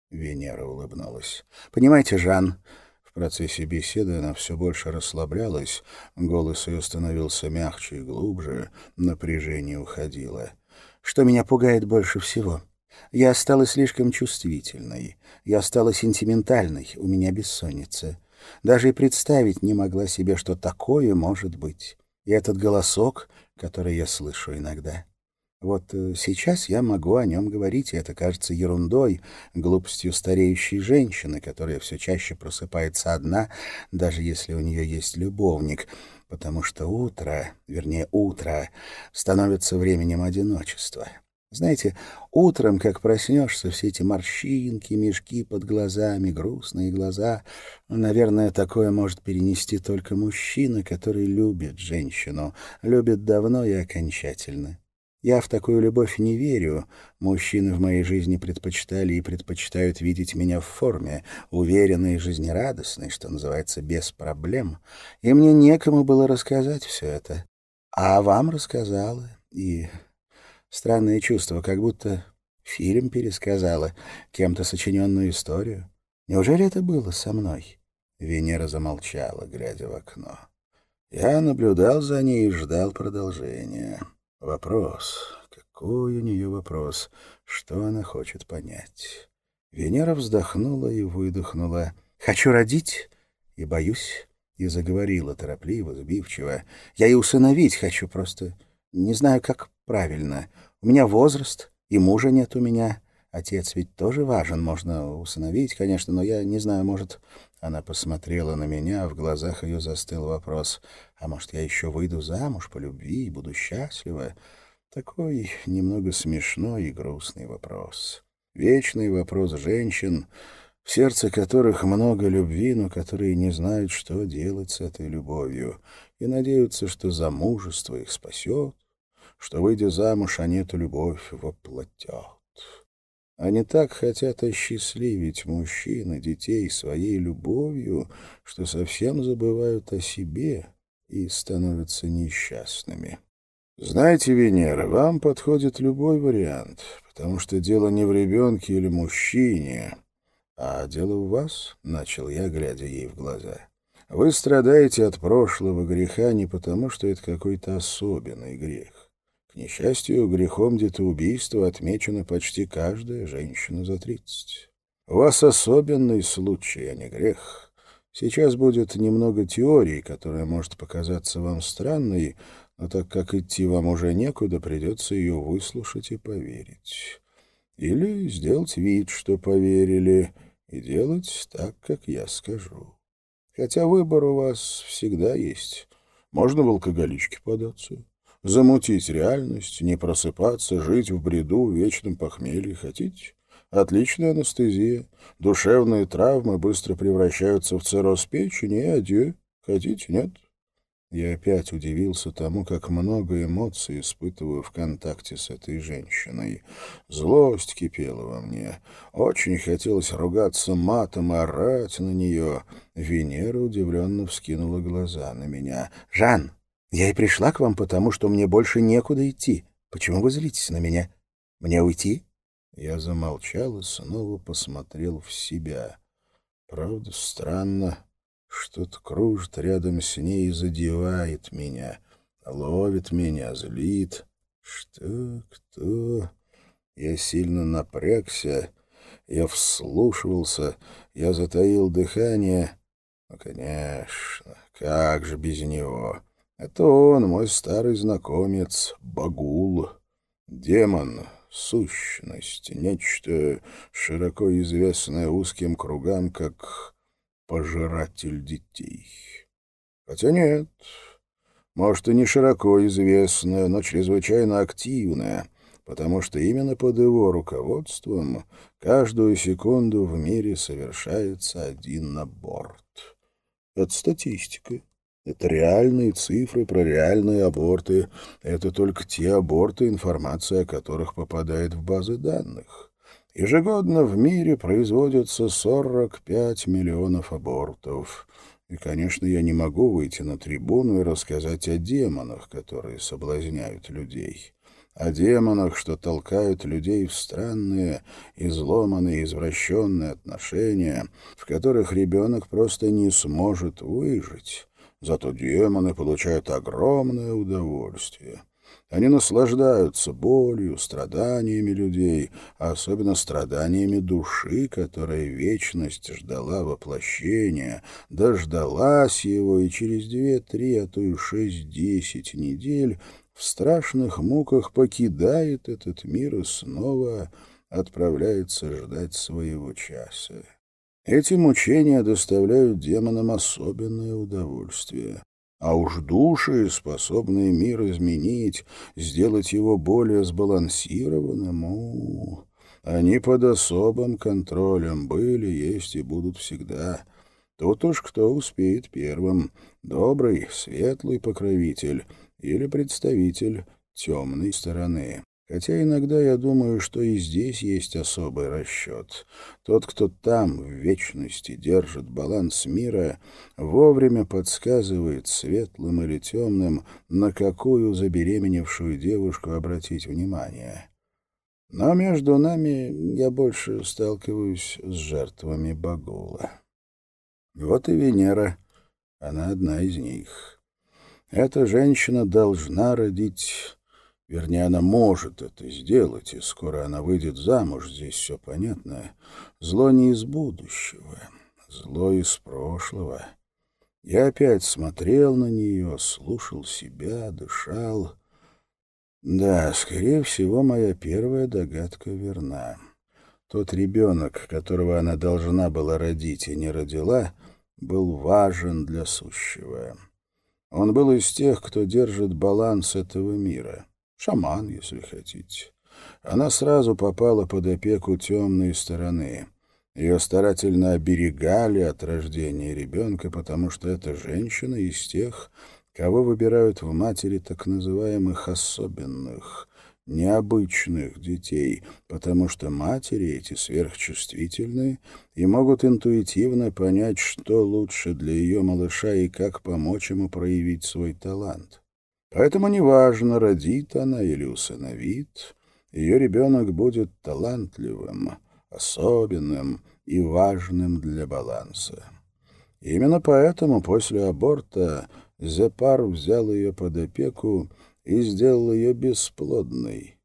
Венера улыбнулась. «Понимаете, Жан, в процессе беседы она все больше расслаблялась, голос ее становился мягче и глубже, напряжение уходило. Что меня пугает больше всего? Я стала слишком чувствительной, я стала сентиментальной, у меня бессонница. Даже и представить не могла себе, что такое может быть. И этот голосок, который я слышу иногда. Вот э, сейчас я могу о нем говорить, и это кажется ерундой, глупостью стареющей женщины, которая все чаще просыпается одна, даже если у нее есть любовник, потому что утро, вернее, утро, становится временем одиночества. Знаете, утром, как проснешься, все эти морщинки, мешки под глазами, грустные глаза. Наверное, такое может перенести только мужчина, который любит женщину, любит давно и окончательно. Я в такую любовь не верю. Мужчины в моей жизни предпочитали и предпочитают видеть меня в форме, уверенной и жизнерадостной, что называется, без проблем. И мне некому было рассказать все это. А вам рассказала, и Странное чувство, как будто фильм пересказала, кем-то сочиненную историю. Неужели это было со мной? Венера замолчала, глядя в окно. Я наблюдал за ней и ждал продолжения. Вопрос. Какой у нее вопрос? Что она хочет понять? Венера вздохнула и выдохнула. «Хочу родить и боюсь». И заговорила торопливо, сбивчиво. «Я и усыновить хочу, просто не знаю, как правильно. У меня возраст, и мужа нет у меня. Отец ведь тоже важен, можно усыновить, конечно, но я не знаю, может...» Она посмотрела на меня, а в глазах ее застыл вопрос. «А может, я еще выйду замуж по любви и буду счастлива?» Такой немного смешной и грустный вопрос. Вечный вопрос женщин, в сердце которых много любви, но которые не знают, что делать с этой любовью, и надеются, что замужество их спасет, что, выйдя замуж, они эту любовь воплотят. Они так хотят осчастливить мужчин и детей своей любовью, что совсем забывают о себе и становятся несчастными. Знаете, Венера, вам подходит любой вариант, потому что дело не в ребенке или мужчине, а дело в вас, — начал я, глядя ей в глаза. Вы страдаете от прошлого греха не потому, что это какой-то особенный грех несчастью, грехом детоубийства отмечена почти каждая женщина за тридцать. У вас особенный случай, а не грех. Сейчас будет немного теории, которая может показаться вам странной, но так как идти вам уже некуда, придется ее выслушать и поверить. Или сделать вид, что поверили, и делать так, как я скажу. Хотя выбор у вас всегда есть. Можно в алкоголичке податься Замутить реальность, не просыпаться, жить в бреду, в вечном похмелье. Хотите? Отличная анестезия. Душевные травмы быстро превращаются в цирроз печени и адью. Хотите? Нет? Я опять удивился тому, как много эмоций испытываю в контакте с этой женщиной. Злость кипела во мне. Очень хотелось ругаться матом орать на нее. Венера удивленно вскинула глаза на меня. «Жан, я и пришла к вам, потому что мне больше некуда идти. Почему вы злитесь на меня? Мне уйти?» Я замолчал и снова посмотрел в себя. Правда, странно. Что-то кружит рядом с ней и задевает меня. Ловит меня, злит. Что? Кто? Я сильно напрягся. Я вслушивался. Я затаил дыхание. Ну, конечно, как же без него? Это он, мой старый знакомец, Багул, демон, сущность, нечто широко известное узким кругам, как пожиратель детей. Хотя нет, может, и не широко известное, но чрезвычайно активное, потому что именно под его руководством каждую секунду в мире совершается один аборт. Это статистика. Это реальные цифры про реальные аборты. Это только те аборты, информация о которых попадает в базы данных. Ежегодно в мире производится 45 миллионов абортов. И, конечно, я не могу выйти на трибуну и рассказать о демонах, которые соблазняют людей. О демонах, что толкают людей в странные, изломанные, извращенные отношения, в которых ребенок просто не сможет выжить. Зато демоны получают огромное удовольствие. Они наслаждаются болью, страданиями людей, а особенно страданиями души, которая вечность ждала воплощения, дождалась его и через две-три, а то и шесть-десять недель в страшных муках покидает этот мир и снова отправляется ждать своего часа. Эти мучения доставляют демонам особенное удовольствие. А уж души, способные мир изменить, сделать его более сбалансированным, у, они под особым контролем были, есть и будут всегда. Тут уж кто успеет первым, добрый, светлый покровитель или представитель темной стороны. Хотя иногда я думаю, что и здесь есть особый расчет. Тот, кто там, в вечности, держит баланс мира, вовремя подсказывает светлым или темным, на какую забеременевшую девушку обратить внимание. Но между нами я больше сталкиваюсь с жертвами Багула. Вот и Венера, она одна из них. Эта женщина должна родить Вернее, она может это сделать, и скоро она выйдет замуж, здесь все понятно. Зло не из будущего, зло из прошлого. Я опять смотрел на нее, слушал себя, дышал. Да, скорее всего, моя первая догадка верна. Тот ребенок, которого она должна была родить и не родила, был важен для сущего. Он был из тех, кто держит баланс этого мира шаман, если хотите. Она сразу попала под опеку темной стороны. Ее старательно оберегали от рождения ребенка, потому что эта женщина из тех, кого выбирают в матери так называемых особенных, необычных детей, потому что матери эти сверхчувствительные и могут интуитивно понять, что лучше для ее малыша и как помочь ему проявить свой талант. Поэтому неважно, родит она или усыновит, ее ребенок будет талантливым, особенным и важным для баланса. Именно поэтому после аборта Зепар взял ее под опеку и сделал ее бесплодной,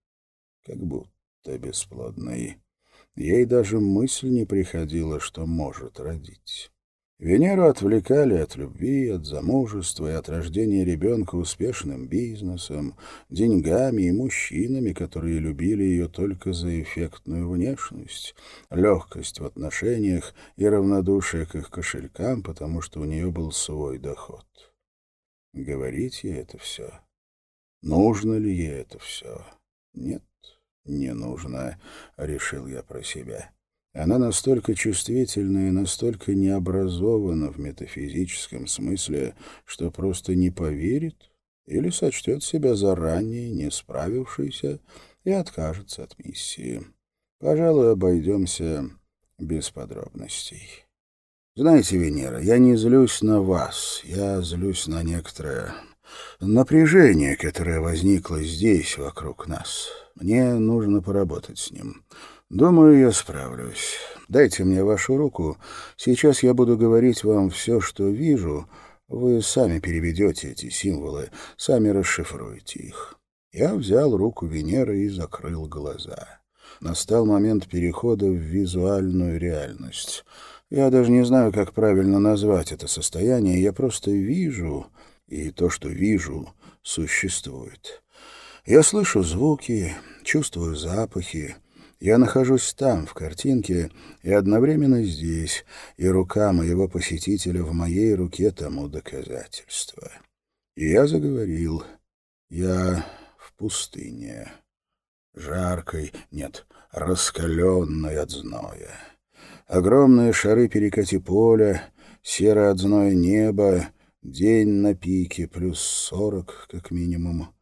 как будто бесплодной. Ей даже мысль не приходила, что может родить. Венеру отвлекали от любви, от замужества и от рождения ребенка успешным бизнесом, деньгами и мужчинами, которые любили ее только за эффектную внешность, легкость в отношениях и равнодушие к их кошелькам, потому что у нее был свой доход. Говорить ей это все? Нужно ли ей это все? Нет, не нужно, решил я про себя. Она настолько чувствительна и настолько необразована в метафизическом смысле, что просто не поверит или сочтет себя заранее не справившейся и откажется от миссии. Пожалуй, обойдемся без подробностей. Знаете, Венера, я не злюсь на вас, я злюсь на некоторое напряжение, которое возникло здесь, вокруг нас. Мне нужно поработать с ним. «Думаю, я справлюсь. Дайте мне вашу руку. Сейчас я буду говорить вам все, что вижу. Вы сами переведете эти символы, сами расшифруете их». Я взял руку Венеры и закрыл глаза. Настал момент перехода в визуальную реальность. Я даже не знаю, как правильно назвать это состояние. Я просто вижу, и то, что вижу, существует. Я слышу звуки, чувствую запахи, я нахожусь там, в картинке, и одновременно здесь, и рука моего посетителя в моей руке тому доказательство. И я заговорил. Я в пустыне. Жаркой, нет, раскаленной от зноя. Огромные шары перекати поля, серое от зноя небо, день на пике, плюс сорок, как минимум.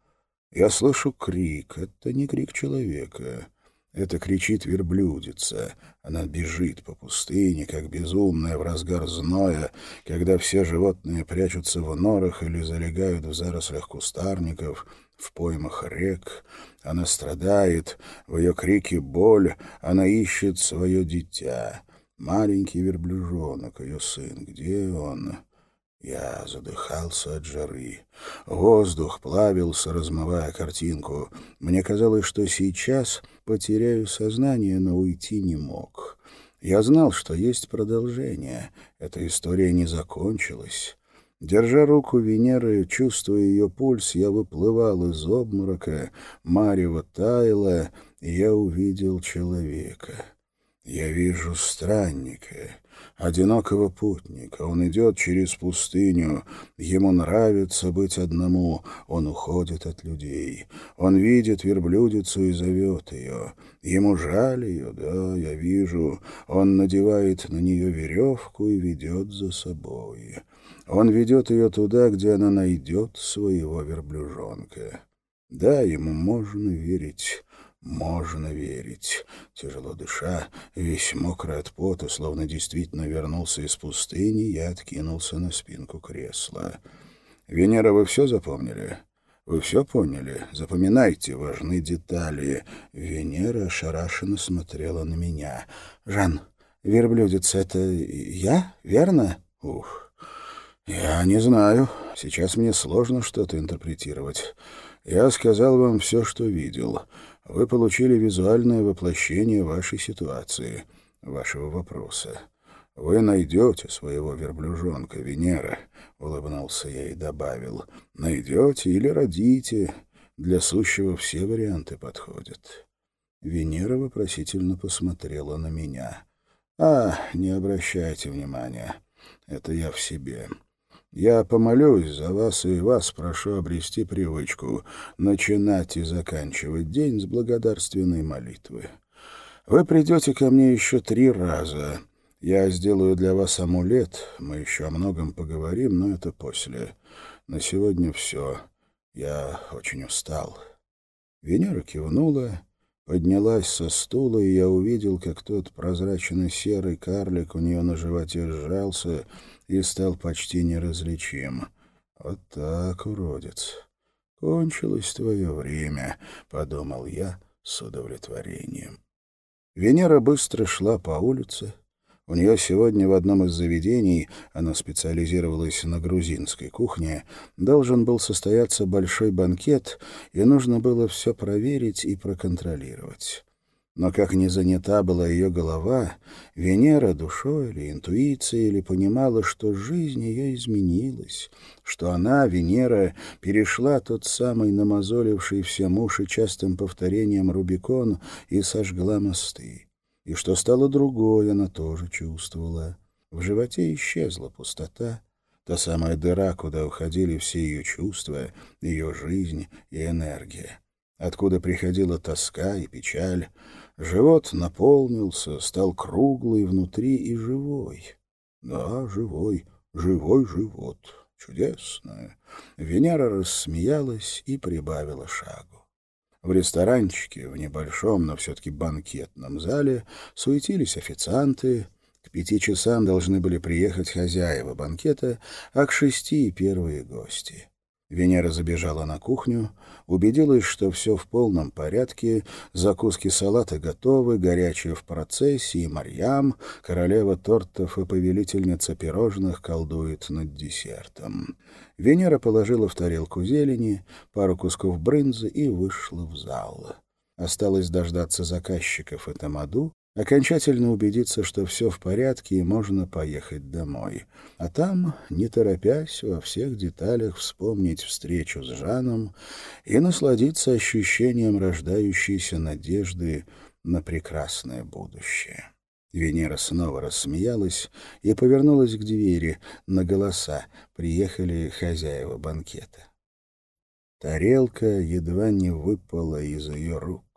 Я слышу крик. Это не крик человека. Это кричит верблюдица. Она бежит по пустыне, как безумная в разгар зноя, когда все животные прячутся в норах или залегают в зарослях кустарников, в поймах рек. Она страдает, в ее крике боль, она ищет свое дитя. Маленький верблюжонок, ее сын, где он? Я задыхался от жары. Воздух плавился, размывая картинку. Мне казалось, что сейчас потеряю сознание, но уйти не мог. Я знал, что есть продолжение. Эта история не закончилась. Держа руку Венеры, чувствуя ее пульс, я выплывал из обморока, марево таяло, и я увидел человека. Я вижу странника одинокого путника. Он идет через пустыню. Ему нравится быть одному. Он уходит от людей. Он видит верблюдицу и зовет ее. Ему жаль ее, да, я вижу. Он надевает на нее веревку и ведет за собой. Он ведет ее туда, где она найдет своего верблюжонка. Да, ему можно верить. Можно верить. Тяжело дыша, весь мокрый от пота, словно действительно вернулся из пустыни, я откинулся на спинку кресла. «Венера, вы все запомнили?» «Вы все поняли? Запоминайте, важны детали». Венера ошарашенно смотрела на меня. «Жан, верблюдец — это я, верно?» «Ух, я не знаю. Сейчас мне сложно что-то интерпретировать. Я сказал вам все, что видел» вы получили визуальное воплощение вашей ситуации, вашего вопроса. Вы найдете своего верблюжонка, Венера, — улыбнулся я и добавил. Найдете или родите. Для сущего все варианты подходят. Венера вопросительно посмотрела на меня. «А, не обращайте внимания. Это я в себе. Я помолюсь за вас и вас прошу обрести привычку начинать и заканчивать день с благодарственной молитвы. Вы придете ко мне еще три раза. Я сделаю для вас амулет, мы еще о многом поговорим, но это после. На сегодня все. Я очень устал». Венера кивнула, поднялась со стула, и я увидел, как тот прозрачно-серый карлик у нее на животе сжался — и стал почти неразличим. «Вот так, уродец! Кончилось твое время», — подумал я с удовлетворением. Венера быстро шла по улице. У нее сегодня в одном из заведений, она специализировалась на грузинской кухне, должен был состояться большой банкет, и нужно было все проверить и проконтролировать. Но как не занята была ее голова, Венера душой или интуицией или понимала, что жизнь ее изменилась, что она, Венера, перешла тот самый намазоливший все уши частым повторением Рубикон и сожгла мосты. И что стало другой, она тоже чувствовала. В животе исчезла пустота, та самая дыра, куда уходили все ее чувства, ее жизнь и энергия откуда приходила тоска и печаль. Живот наполнился, стал круглый внутри и живой. Да, живой, живой живот. Чудесно. Венера рассмеялась и прибавила шагу. В ресторанчике, в небольшом, но все-таки банкетном зале, суетились официанты. К пяти часам должны были приехать хозяева банкета, а к шести — первые гости. Венера забежала на кухню, убедилась, что все в полном порядке, закуски салата готовы, горячие в процессе, и Марьям, королева тортов и повелительница пирожных, колдует над десертом. Венера положила в тарелку зелени, пару кусков брынзы и вышла в зал. Осталось дождаться заказчиков и тамаду, окончательно убедиться, что все в порядке и можно поехать домой. А там, не торопясь, во всех деталях вспомнить встречу с Жаном и насладиться ощущением рождающейся надежды на прекрасное будущее. Венера снова рассмеялась и повернулась к двери на голоса. Приехали хозяева банкета. Тарелка едва не выпала из ее рук.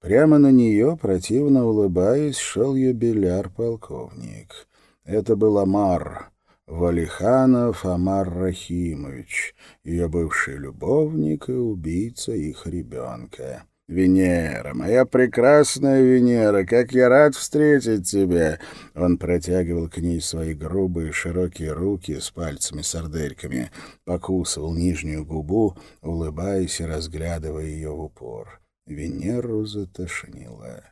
Прямо на нее, противно улыбаясь, шел юбиляр-полковник. Это был Амар, Валиханов Амар Рахимович, ее бывший любовник и убийца их ребенка. «Венера, моя прекрасная Венера, как я рад встретить тебя!» Он протягивал к ней свои грубые широкие руки с пальцами-сардельками, покусывал нижнюю губу, улыбаясь и разглядывая ее в упор. Венеру затошнило.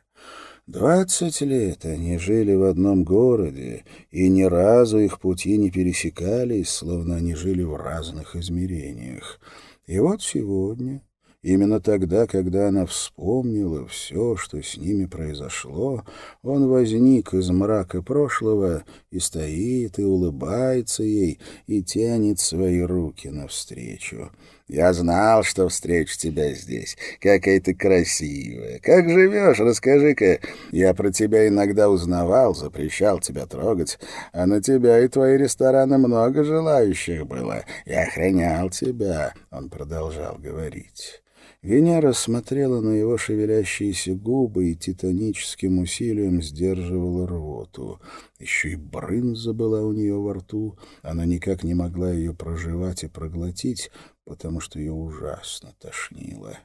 Двадцать лет они жили в одном городе, и ни разу их пути не пересекались, словно они жили в разных измерениях. И вот сегодня Именно тогда, когда она вспомнила все, что с ними произошло, он возник из мрака прошлого и стоит, и улыбается ей, и тянет свои руки навстречу. «Я знал, что встречу тебя здесь. Какая ты красивая! Как живешь? Расскажи-ка. Я про тебя иногда узнавал, запрещал тебя трогать, а на тебя и твои рестораны много желающих было. Я охранял тебя», — он продолжал говорить. Венера смотрела на его шевелящиеся губы и титаническим усилием сдерживала рвоту. Еще и брынза была у нее во рту. Она никак не могла ее проживать и проглотить, потому что ее ужасно тошнило.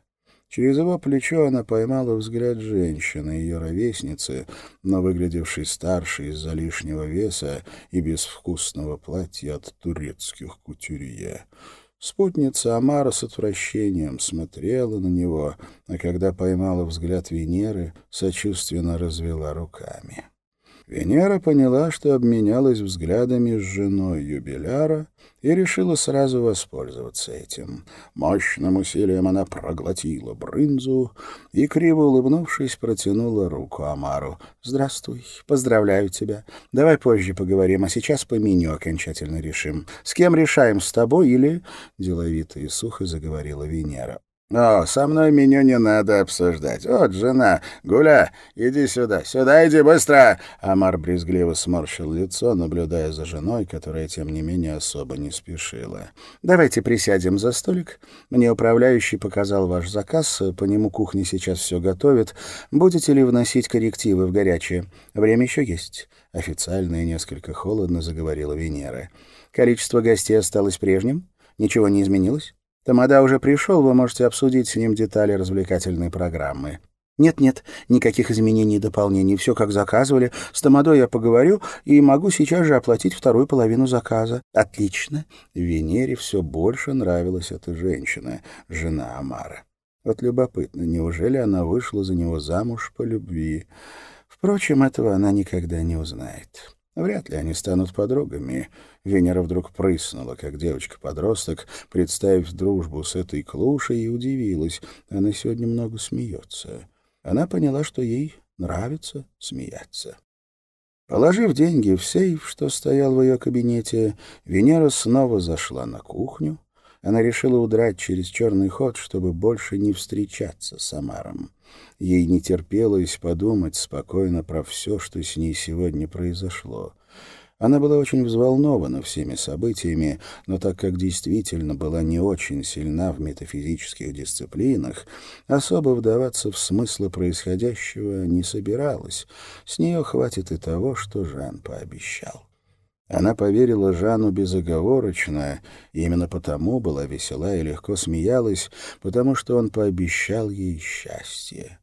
Через его плечо она поймала взгляд женщины, ее ровесницы, но выглядевшей старше из-за лишнего веса и безвкусного платья от турецких кутюрье. Спутница Амара с отвращением смотрела на него, а когда поймала взгляд Венеры, сочувственно развела руками. Венера поняла, что обменялась взглядами с женой юбиляра и решила сразу воспользоваться этим. Мощным усилием она проглотила брынзу и, криво улыбнувшись, протянула руку Амару. «Здравствуй, поздравляю тебя. Давай позже поговорим, а сейчас по меню окончательно решим. С кем решаем, с тобой или...» — деловито и сухо заговорила Венера. «О, со мной меню не надо обсуждать. Вот жена. Гуля, иди сюда. Сюда иди, быстро!» Амар брезгливо сморщил лицо, наблюдая за женой, которая, тем не менее, особо не спешила. «Давайте присядем за столик. Мне управляющий показал ваш заказ. По нему кухня сейчас все готовит. Будете ли вносить коррективы в горячее? Время еще есть». Официально и несколько холодно заговорила Венера. «Количество гостей осталось прежним? Ничего не изменилось?» Тамада уже пришел, вы можете обсудить с ним детали развлекательной программы. Нет-нет, никаких изменений и дополнений. Все как заказывали. С Тамадой я поговорю и могу сейчас же оплатить вторую половину заказа. Отлично. Венере все больше нравилась эта женщина, жена Амара. Вот любопытно, неужели она вышла за него замуж по любви? Впрочем, этого она никогда не узнает. Вряд ли они станут подругами. Венера вдруг прыснула, как девочка-подросток, представив дружбу с этой клушей, и удивилась. Она сегодня много смеется. Она поняла, что ей нравится смеяться. Положив деньги в сейф, что стоял в ее кабинете, Венера снова зашла на кухню. Она решила удрать через черный ход, чтобы больше не встречаться с Амаром. Ей не терпелось подумать спокойно про все, что с ней сегодня произошло. Она была очень взволнована всеми событиями, но так как действительно была не очень сильна в метафизических дисциплинах, особо вдаваться в смыслы происходящего не собиралась. С нее хватит и того, что Жан пообещал. Она поверила Жану безоговорочно, и именно потому была весела и легко смеялась, потому что он пообещал ей счастье.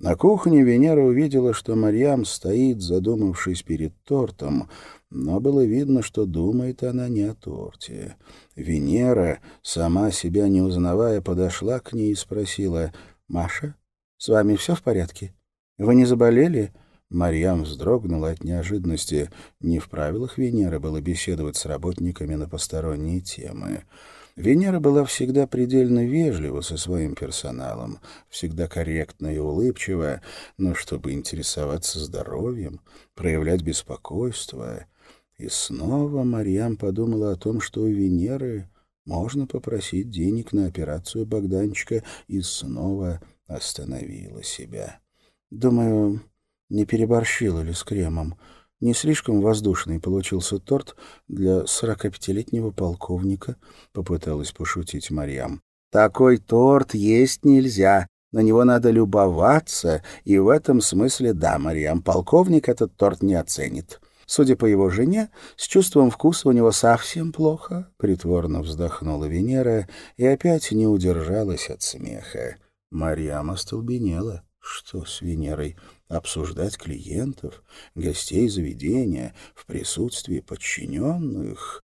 На кухне Венера увидела, что Марьям стоит, задумавшись перед тортом, но было видно, что думает она не о торте. Венера, сама себя не узнавая, подошла к ней и спросила, «Маша, с вами все в порядке? Вы не заболели?» Марьям вздрогнула от неожиданности. Не в правилах Венеры было беседовать с работниками на посторонние темы. Венера была всегда предельно вежлива со своим персоналом, всегда корректна и улыбчива, но чтобы интересоваться здоровьем, проявлять беспокойство... И снова Марьям подумала о том, что у Венеры можно попросить денег на операцию Богданчика, и снова остановила себя. Думаю, не переборщила ли с кремом. Не слишком воздушный получился торт для сорокапятилетнего полковника, попыталась пошутить Марьям. Такой торт есть нельзя. На него надо любоваться, и в этом смысле, да, Марьям, полковник этот торт не оценит. Судя по его жене, с чувством вкуса у него совсем плохо. Притворно вздохнула Венера и опять не удержалась от смеха. Марьям остолбенела. Что с Венерой? Обсуждать клиентов, гостей заведения в присутствии подчиненных?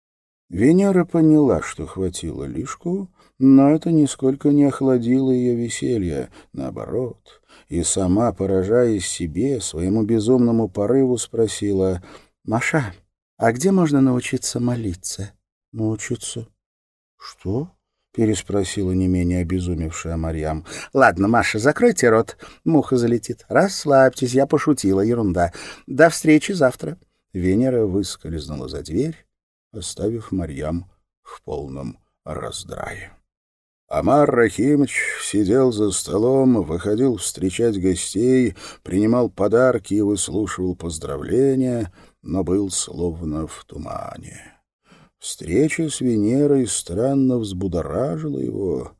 Венера поняла, что хватило лишку, но это нисколько не охладило ее веселье. Наоборот, и сама, поражаясь себе, своему безумному порыву, спросила, «Маша, а где можно научиться молиться?» «Научиться?» «Что?» — переспросила не менее обезумевшая Марьям. «Ладно, Маша, закройте рот, муха залетит. Расслабьтесь, я пошутила, ерунда. До встречи завтра». Венера выскользнула за дверь, оставив Марьям в полном раздрае. Амар Рахимович сидел за столом, выходил встречать гостей, принимал подарки и выслушивал поздравления, но был словно в тумане. Встреча с Венерой странно взбудоражила его.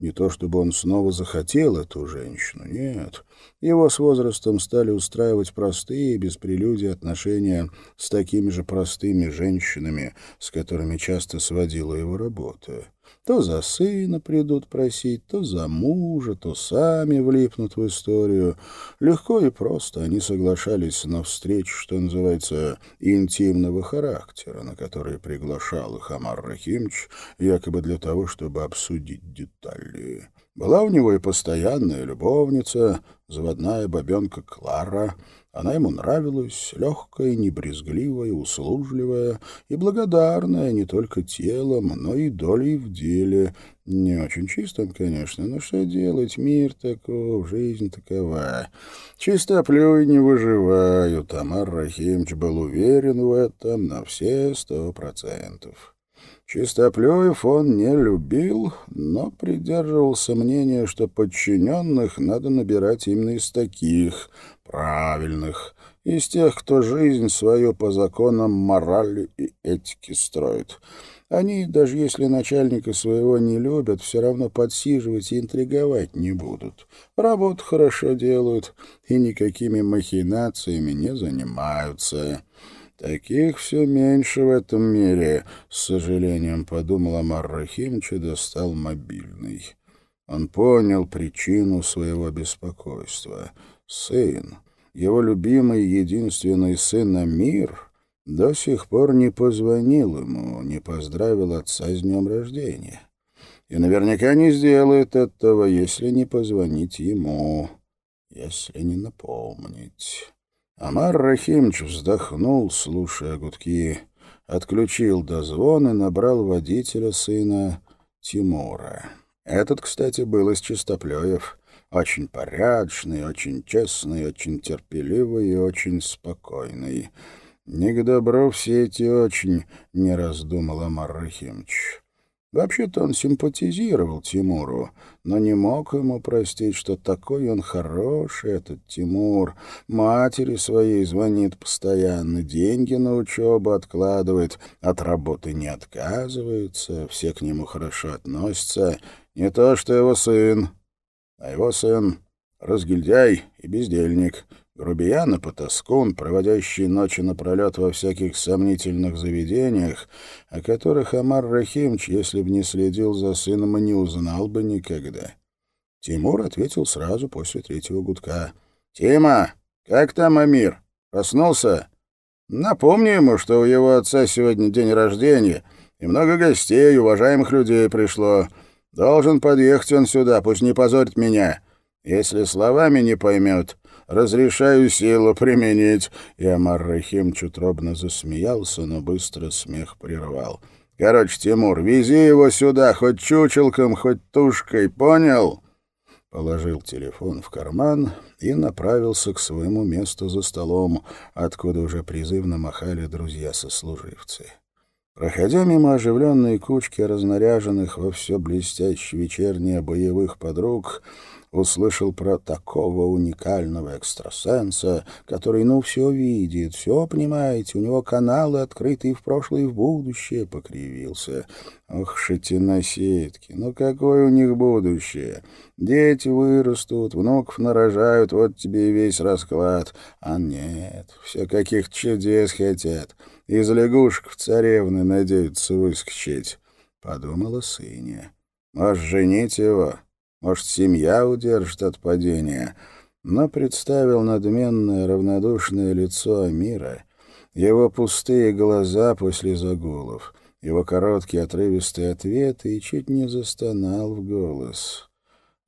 Не то чтобы он снова захотел эту женщину, нет. Его с возрастом стали устраивать простые, без прелюдий отношения с такими же простыми женщинами, с которыми часто сводила его работа. То за сына придут просить, то за мужа, то сами влипнут в историю. Легко и просто они соглашались на встречу, что называется, интимного характера, на которые приглашал их Амар Рахимович, якобы для того, чтобы обсудить детали. Была у него и постоянная любовница, заводная бабенка Клара — она ему нравилась, легкая, небрезгливая, услужливая и благодарная не только телом, но и долей в деле. Не очень чистым, конечно, но что делать, мир таков, жизнь такова. Чистоплюй не выживают, Тамар Рахимович был уверен в этом на все сто процентов. Чистоплюев он не любил, но придерживался мнения, что подчиненных надо набирать именно из таких, правильных, из тех, кто жизнь свою по законам морали и этики строит. Они, даже если начальника своего не любят, все равно подсиживать и интриговать не будут. Работу хорошо делают и никакими махинациями не занимаются. Таких все меньше в этом мире, с сожалением подумал Амар Рахимович и достал мобильный. Он понял причину своего беспокойства. Сын, его любимый единственный сын Амир, до сих пор не позвонил ему, не поздравил отца с днем рождения. И наверняка не сделает этого, если не позвонить ему, если не напомнить. Амар Рахимович вздохнул, слушая гудки, отключил дозвон и набрал водителя сына Тимура. Этот, кстати, был из Чистоплёев. Очень порядочный, очень честный, очень терпеливый и очень спокойный. Не к добру все эти очень, — не раздумал Амар Рахимович. Вообще-то он симпатизировал Тимуру, но не мог ему простить, что такой он хороший, этот Тимур. Матери своей звонит постоянно, деньги на учебу откладывает, от работы не отказывается, все к нему хорошо относятся. Не то что его сын, а его сын — разгильдяй и бездельник — Грубиян и потаскун, проводящий ночи напролет во всяких сомнительных заведениях, о которых Амар Рахимович, если б не следил за сыном, и не узнал бы никогда. Тимур ответил сразу после третьего гудка. — Тима, как там Амир? Проснулся? Напомни ему, что у его отца сегодня день рождения, и много гостей, уважаемых людей пришло. Должен подъехать он сюда, пусть не позорит меня. Если словами не поймет, Разрешаю силу применить». И Амар Рахим чутробно засмеялся, но быстро смех прервал. «Короче, Тимур, вези его сюда, хоть чучелком, хоть тушкой, понял?» Положил телефон в карман и направился к своему месту за столом, откуда уже призывно махали друзья-сослуживцы. Проходя мимо оживленной кучки разнаряженных во все блестящее вечернее боевых подруг, услышал про такого уникального экстрасенса, который, ну, все видит, все понимаете, у него каналы открыты и в прошлое, и в будущее, покривился. Ох, шатиносетки, ну какое у них будущее? Дети вырастут, внуков нарожают, вот тебе и весь расклад. А нет, все каких чудес хотят. Из лягушек в царевны надеются выскочить. Подумала сыня. Может, женить его? Может, семья удержит от падения. Но представил надменное равнодушное лицо Амира, его пустые глаза после загулов, его короткие отрывистые ответы и чуть не застонал в голос.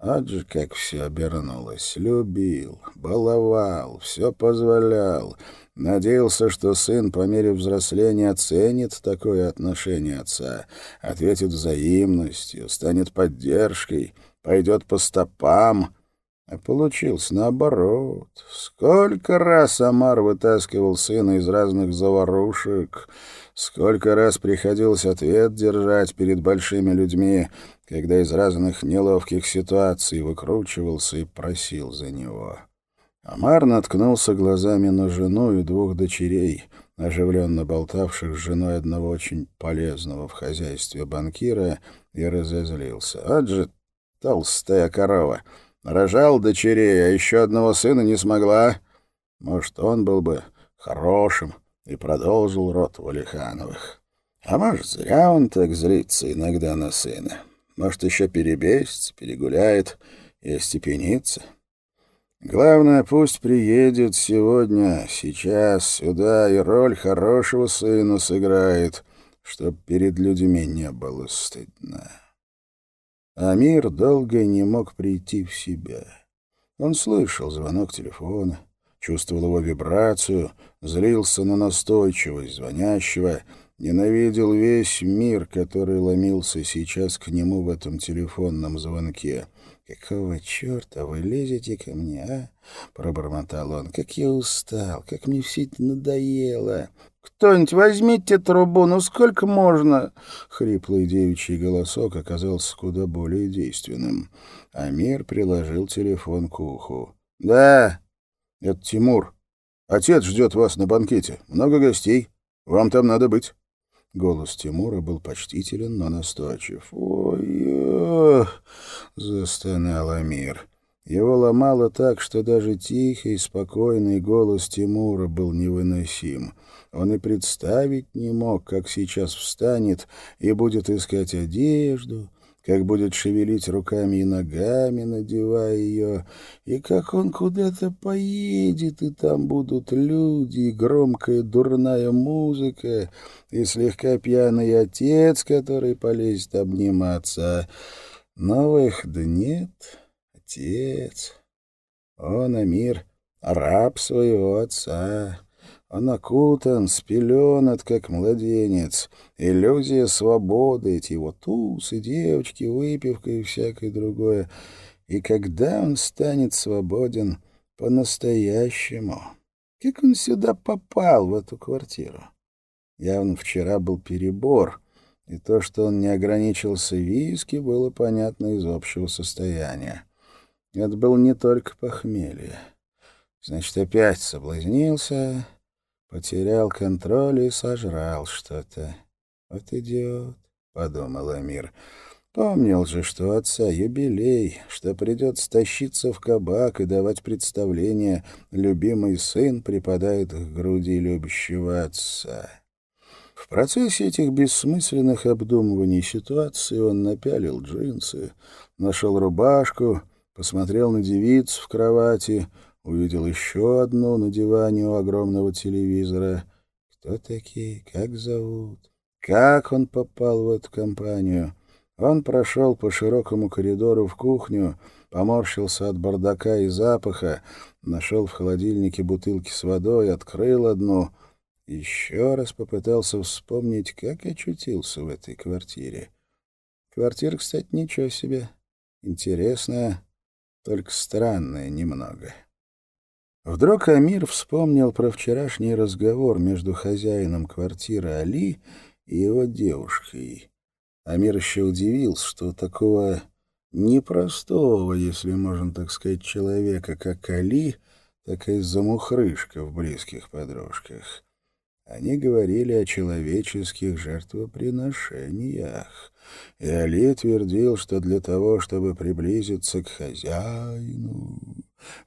Ад как все обернулось. Любил, баловал, все позволял. Надеялся, что сын по мере взросления оценит такое отношение отца, ответит взаимностью, станет поддержкой, пойдет по стопам. А получилось наоборот. Сколько раз Амар вытаскивал сына из разных заварушек, сколько раз приходилось ответ держать перед большими людьми, когда из разных неловких ситуаций выкручивался и просил за него. Амар наткнулся глазами на жену и двух дочерей, оживленно болтавших с женой одного очень полезного в хозяйстве банкира, и разозлился. «От же толстая корова!» Рожал дочерей, а еще одного сына не смогла. Может, он был бы хорошим и продолжил род Валихановых. А может, зря он так злится иногда на сына. Может, еще перебесится, перегуляет и остепенится. Главное, пусть приедет сегодня, сейчас, сюда, и роль хорошего сына сыграет, чтоб перед людьми не было стыдно. Амир долго не мог прийти в себя. Он слышал звонок телефона, чувствовал его вибрацию, злился на настойчивость звонящего, ненавидел весь мир, который ломился сейчас к нему в этом телефонном звонке. «Какого черта вы лезете ко мне, а?» — пробормотал он. «Как я устал, как мне все это надоело!» «Кто-нибудь возьмите трубу, ну сколько можно?» Хриплый девичий голосок оказался куда более действенным. Амир приложил телефон к уху. «Да, это Тимур. Отец ждет вас на банкете. Много гостей. Вам там надо быть». Голос Тимура был почтителен, но настойчив. «Ой-ой!» — застонал Амир. Его ломало так, что даже тихий, спокойный голос Тимура был невыносим. Он и представить не мог, как сейчас встанет и будет искать одежду, как будет шевелить руками и ногами, надевая ее, и как он куда-то поедет, и там будут люди, и громкая дурная музыка, и слегка пьяный отец, который полезет обниматься. Но выхода нет, отец. Он, Амир, раб своего отца. Он окутан, спеленат, как младенец. Иллюзия свободы, эти его тусы, девочки, выпивка и всякое другое. И когда он станет свободен по-настоящему? Как он сюда попал, в эту квартиру? Явно вчера был перебор, и то, что он не ограничился виски, было понятно из общего состояния. Это был не только похмелье. Значит, опять соблазнился Потерял контроль и сожрал что-то. «Вот идиот», — подумал Амир. Помнил же, что отца юбилей, что придется тащиться в кабак и давать представление «любимый сын припадает к груди любящего отца». В процессе этих бессмысленных обдумываний ситуации он напялил джинсы, нашел рубашку, посмотрел на девицу в кровати — увидел еще одну на диване у огромного телевизора. Кто такие? Как зовут? Как он попал в эту компанию? Он прошел по широкому коридору в кухню, поморщился от бардака и запаха, нашел в холодильнике бутылки с водой, открыл одну. Еще раз попытался вспомнить, как очутился в этой квартире. Квартира, кстати, ничего себе. Интересная, только странная немного. Вдруг Амир вспомнил про вчерашний разговор между хозяином квартиры Али и его девушкой. Амир еще удивился, что такого непростого, если можно так сказать, человека, как Али, такая замухрышка в близких подружках. Они говорили о человеческих жертвоприношениях. И Али твердил, что для того, чтобы приблизиться к хозяину,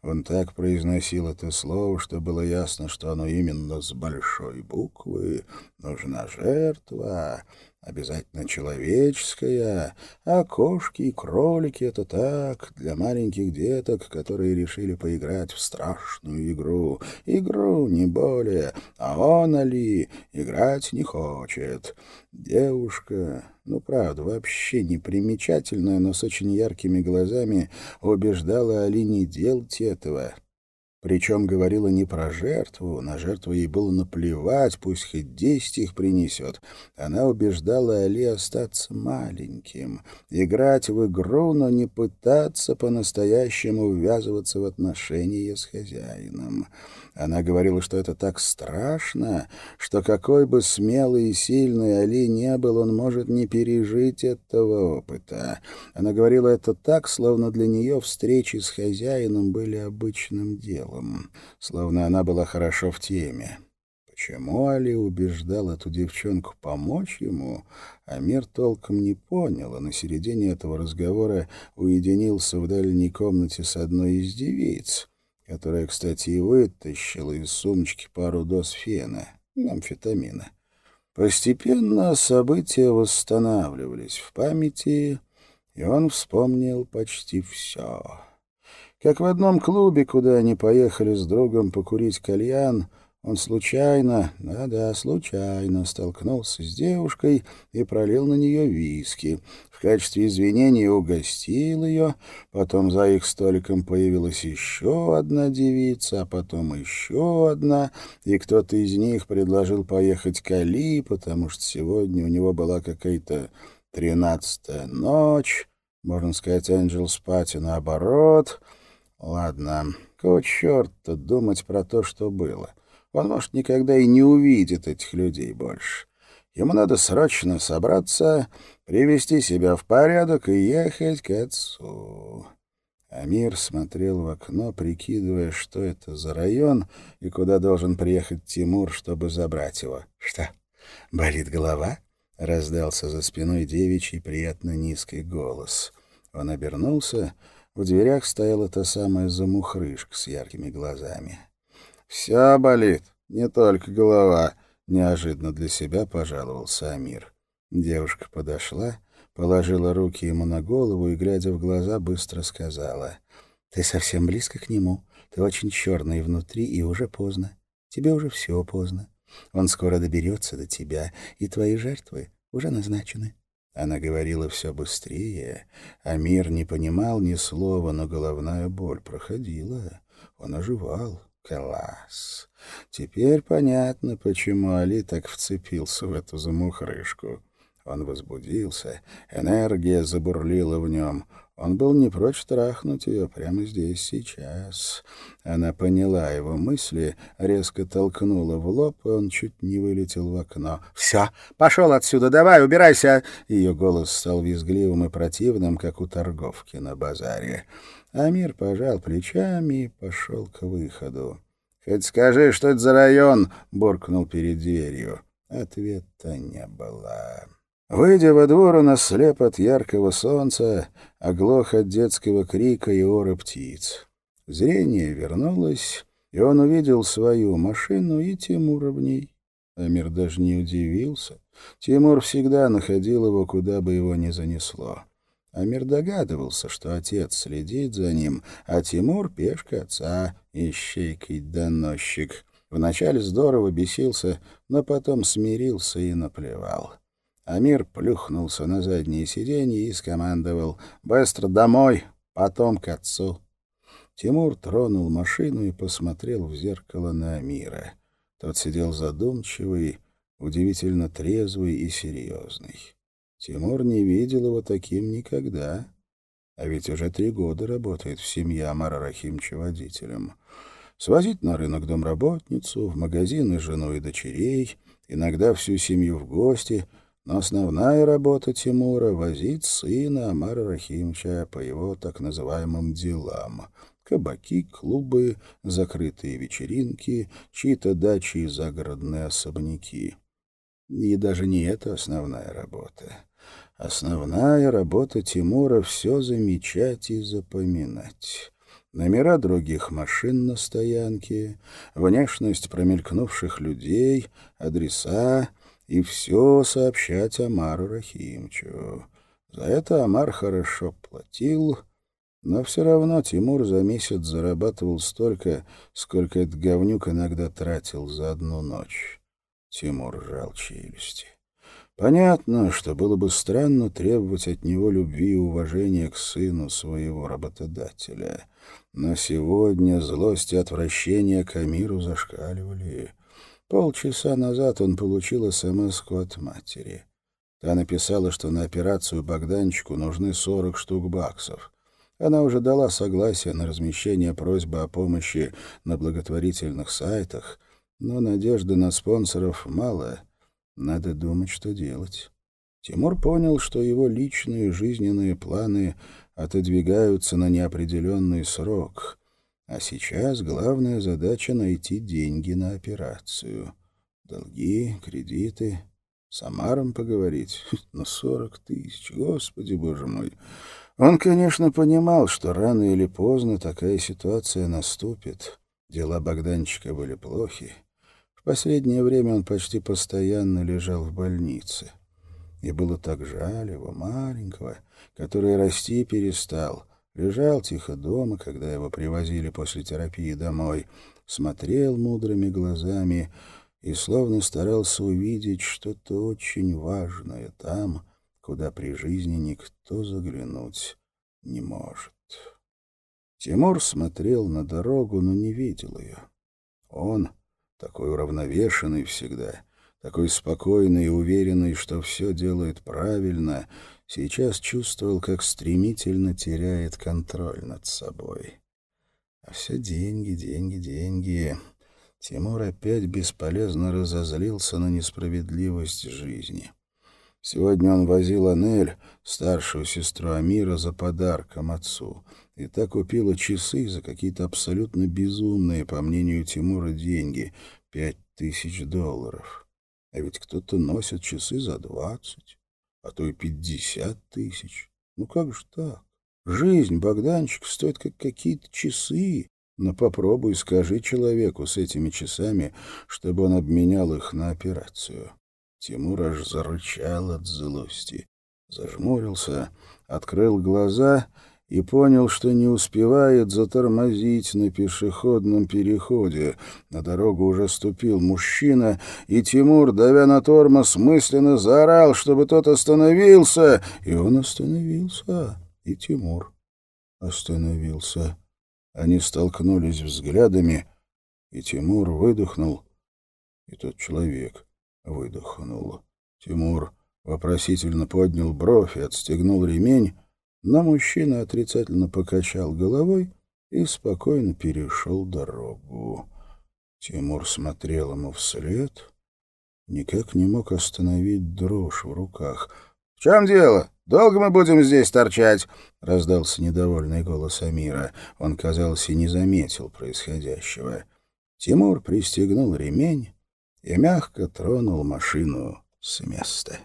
он так произносил это слово, что было ясно, что оно именно с большой буквы. Нужна жертва, обязательно человеческая, а кошки и кролики — это так, для маленьких деток, которые решили поиграть в страшную игру. Игру, не более, а он, Али, играть не хочет. Девушка, ну, правда, вообще непримечательная, но с очень яркими глазами, убеждала Али не делать этого. Причем говорила не про жертву, на жертву ей было наплевать, пусть хоть десять их принесет. Она убеждала Али остаться маленьким, играть в игру, но не пытаться по-настоящему ввязываться в отношения с хозяином. Она говорила, что это так страшно, что какой бы смелый и сильный Али не был, он может не пережить этого опыта. Она говорила это так, словно для нее встречи с хозяином были обычным делом, словно она была хорошо в теме. Почему Али убеждал эту девчонку помочь ему, Амир толком не понял, а на середине этого разговора уединился в дальней комнате с одной из девиц — которая, кстати, и вытащила из сумочки пару доз фена, амфетамина. Постепенно события восстанавливались в памяти, и он вспомнил почти все. Как в одном клубе, куда они поехали с другом покурить кальян, он случайно, да-да, случайно столкнулся с девушкой и пролил на нее виски. В качестве извинения угостил ее, потом за их столиком появилась еще одна девица, а потом еще одна, и кто-то из них предложил поехать к Али, потому что сегодня у него была какая-то тринадцатая ночь, можно сказать, Энджелс Пати наоборот. Ладно, кого черта думать про то, что было. Он, может, никогда и не увидит этих людей больше. Ему надо срочно собраться, привести себя в порядок и ехать к отцу. Амир смотрел в окно, прикидывая, что это за район и куда должен приехать Тимур, чтобы забрать его. «Что, болит голова?» — раздался за спиной девичий приятно низкий голос. Он обернулся. В дверях стояла та самая замухрышка с яркими глазами. «Все болит, не только голова», — неожиданно для себя пожаловался Амир. Девушка подошла, положила руки ему на голову и, глядя в глаза, быстро сказала. «Ты совсем близко к нему. Ты очень черный внутри, и уже поздно. Тебе уже все поздно. Он скоро доберется до тебя, и твои жертвы уже назначены». Она говорила все быстрее. Амир не понимал ни слова, но головная боль проходила. Он оживал. Класс. Теперь понятно, почему Али так вцепился в эту замухрышку. Он возбудился, энергия забурлила в нем. Он был не прочь трахнуть ее прямо здесь, сейчас. Она поняла его мысли, резко толкнула в лоб, и он чуть не вылетел в окно. «Все, пошел отсюда, давай, убирайся!» Ее голос стал визгливым и противным, как у торговки на базаре. Амир пожал плечами и пошел к выходу. «Хоть скажи, что это за район?» — буркнул перед дверью. Ответа не было. Выйдя во двор, он ослеп от яркого солнца, оглох от детского крика и ора птиц. Зрение вернулось, и он увидел свою машину и Тимура в ней. Амир даже не удивился. Тимур всегда находил его, куда бы его ни занесло. Амир догадывался, что отец следит за ним, а Тимур — пешка отца, ищейка и доносчик. Вначале здорово бесился, но потом смирился и наплевал. Амир плюхнулся на заднее сиденье и скомандовал «Быстро домой, потом к отцу». Тимур тронул машину и посмотрел в зеркало на Амира. Тот сидел задумчивый, удивительно трезвый и серьезный. Тимур не видел его таким никогда. А ведь уже три года работает в семье Амара Рахимча водителем. Свозить на рынок домработницу, в магазины жену и дочерей, иногда всю семью в гости, но основная работа Тимура — возить сына Амара Рахимча по его так называемым делам. Кабаки, клубы, закрытые вечеринки, чьи-то дачи и загородные особняки. И даже не это основная работа. Основная работа Тимура — все замечать и запоминать. Номера других машин на стоянке, внешность промелькнувших людей, адреса, и все сообщать Амару Рахимчу. За это Амар хорошо платил, но все равно Тимур за месяц зарабатывал столько, сколько этот говнюк иногда тратил за одну ночь. Тимур жал челюсти. Понятно, что было бы странно требовать от него любви и уважения к сыну своего работодателя. Но сегодня злость и отвращение к Амиру зашкаливали. Полчаса назад он получил смс от матери. Та написала, что на операцию Богданчику нужны 40 штук баксов. Она уже дала согласие на размещение просьбы о помощи на благотворительных сайтах, но надежды на спонсоров мало — надо думать, что делать. Тимур понял, что его личные жизненные планы отодвигаются на неопределенный срок, а сейчас главная задача — найти деньги на операцию. Долги, кредиты, с Амаром поговорить. На сорок тысяч, господи боже мой. Он, конечно, понимал, что рано или поздно такая ситуация наступит. Дела Богданчика были плохи последнее время он почти постоянно лежал в больнице. И было так жаль его, маленького, который расти перестал. Лежал тихо дома, когда его привозили после терапии домой, смотрел мудрыми глазами и словно старался увидеть что-то очень важное там, куда при жизни никто заглянуть не может. Тимур смотрел на дорогу, но не видел ее. Он такой уравновешенный всегда, такой спокойный и уверенный, что все делает правильно, сейчас чувствовал, как стремительно теряет контроль над собой. А все деньги, деньги, деньги. Тимур опять бесполезно разозлился на несправедливость жизни. Сегодня он возил Анель, старшую сестру Амира, за подарком отцу. И та купила часы за какие-то абсолютно безумные, по мнению Тимура, деньги — пять тысяч долларов. А ведь кто-то носит часы за двадцать, а то и пятьдесят тысяч. Ну как же так? Жизнь, Богданчик, стоит как какие-то часы. Но попробуй скажи человеку с этими часами, чтобы он обменял их на операцию. Тимур аж зарычал от злости. Зажмурился, открыл глаза и понял, что не успевает затормозить на пешеходном переходе. На дорогу уже ступил мужчина, и Тимур, давя на тормоз, мысленно заорал, чтобы тот остановился. И он остановился, и Тимур остановился. Они столкнулись взглядами, и Тимур выдохнул, и тот человек выдохнул. Тимур вопросительно поднял бровь и отстегнул ремень, но мужчина отрицательно покачал головой и спокойно перешел дорогу. Тимур смотрел ему вслед, никак не мог остановить дрожь в руках. — В чем дело? Долго мы будем здесь торчать? — раздался недовольный голос Амира. Он, казалось, и не заметил происходящего. Тимур пристегнул ремень и мягко тронул машину с места.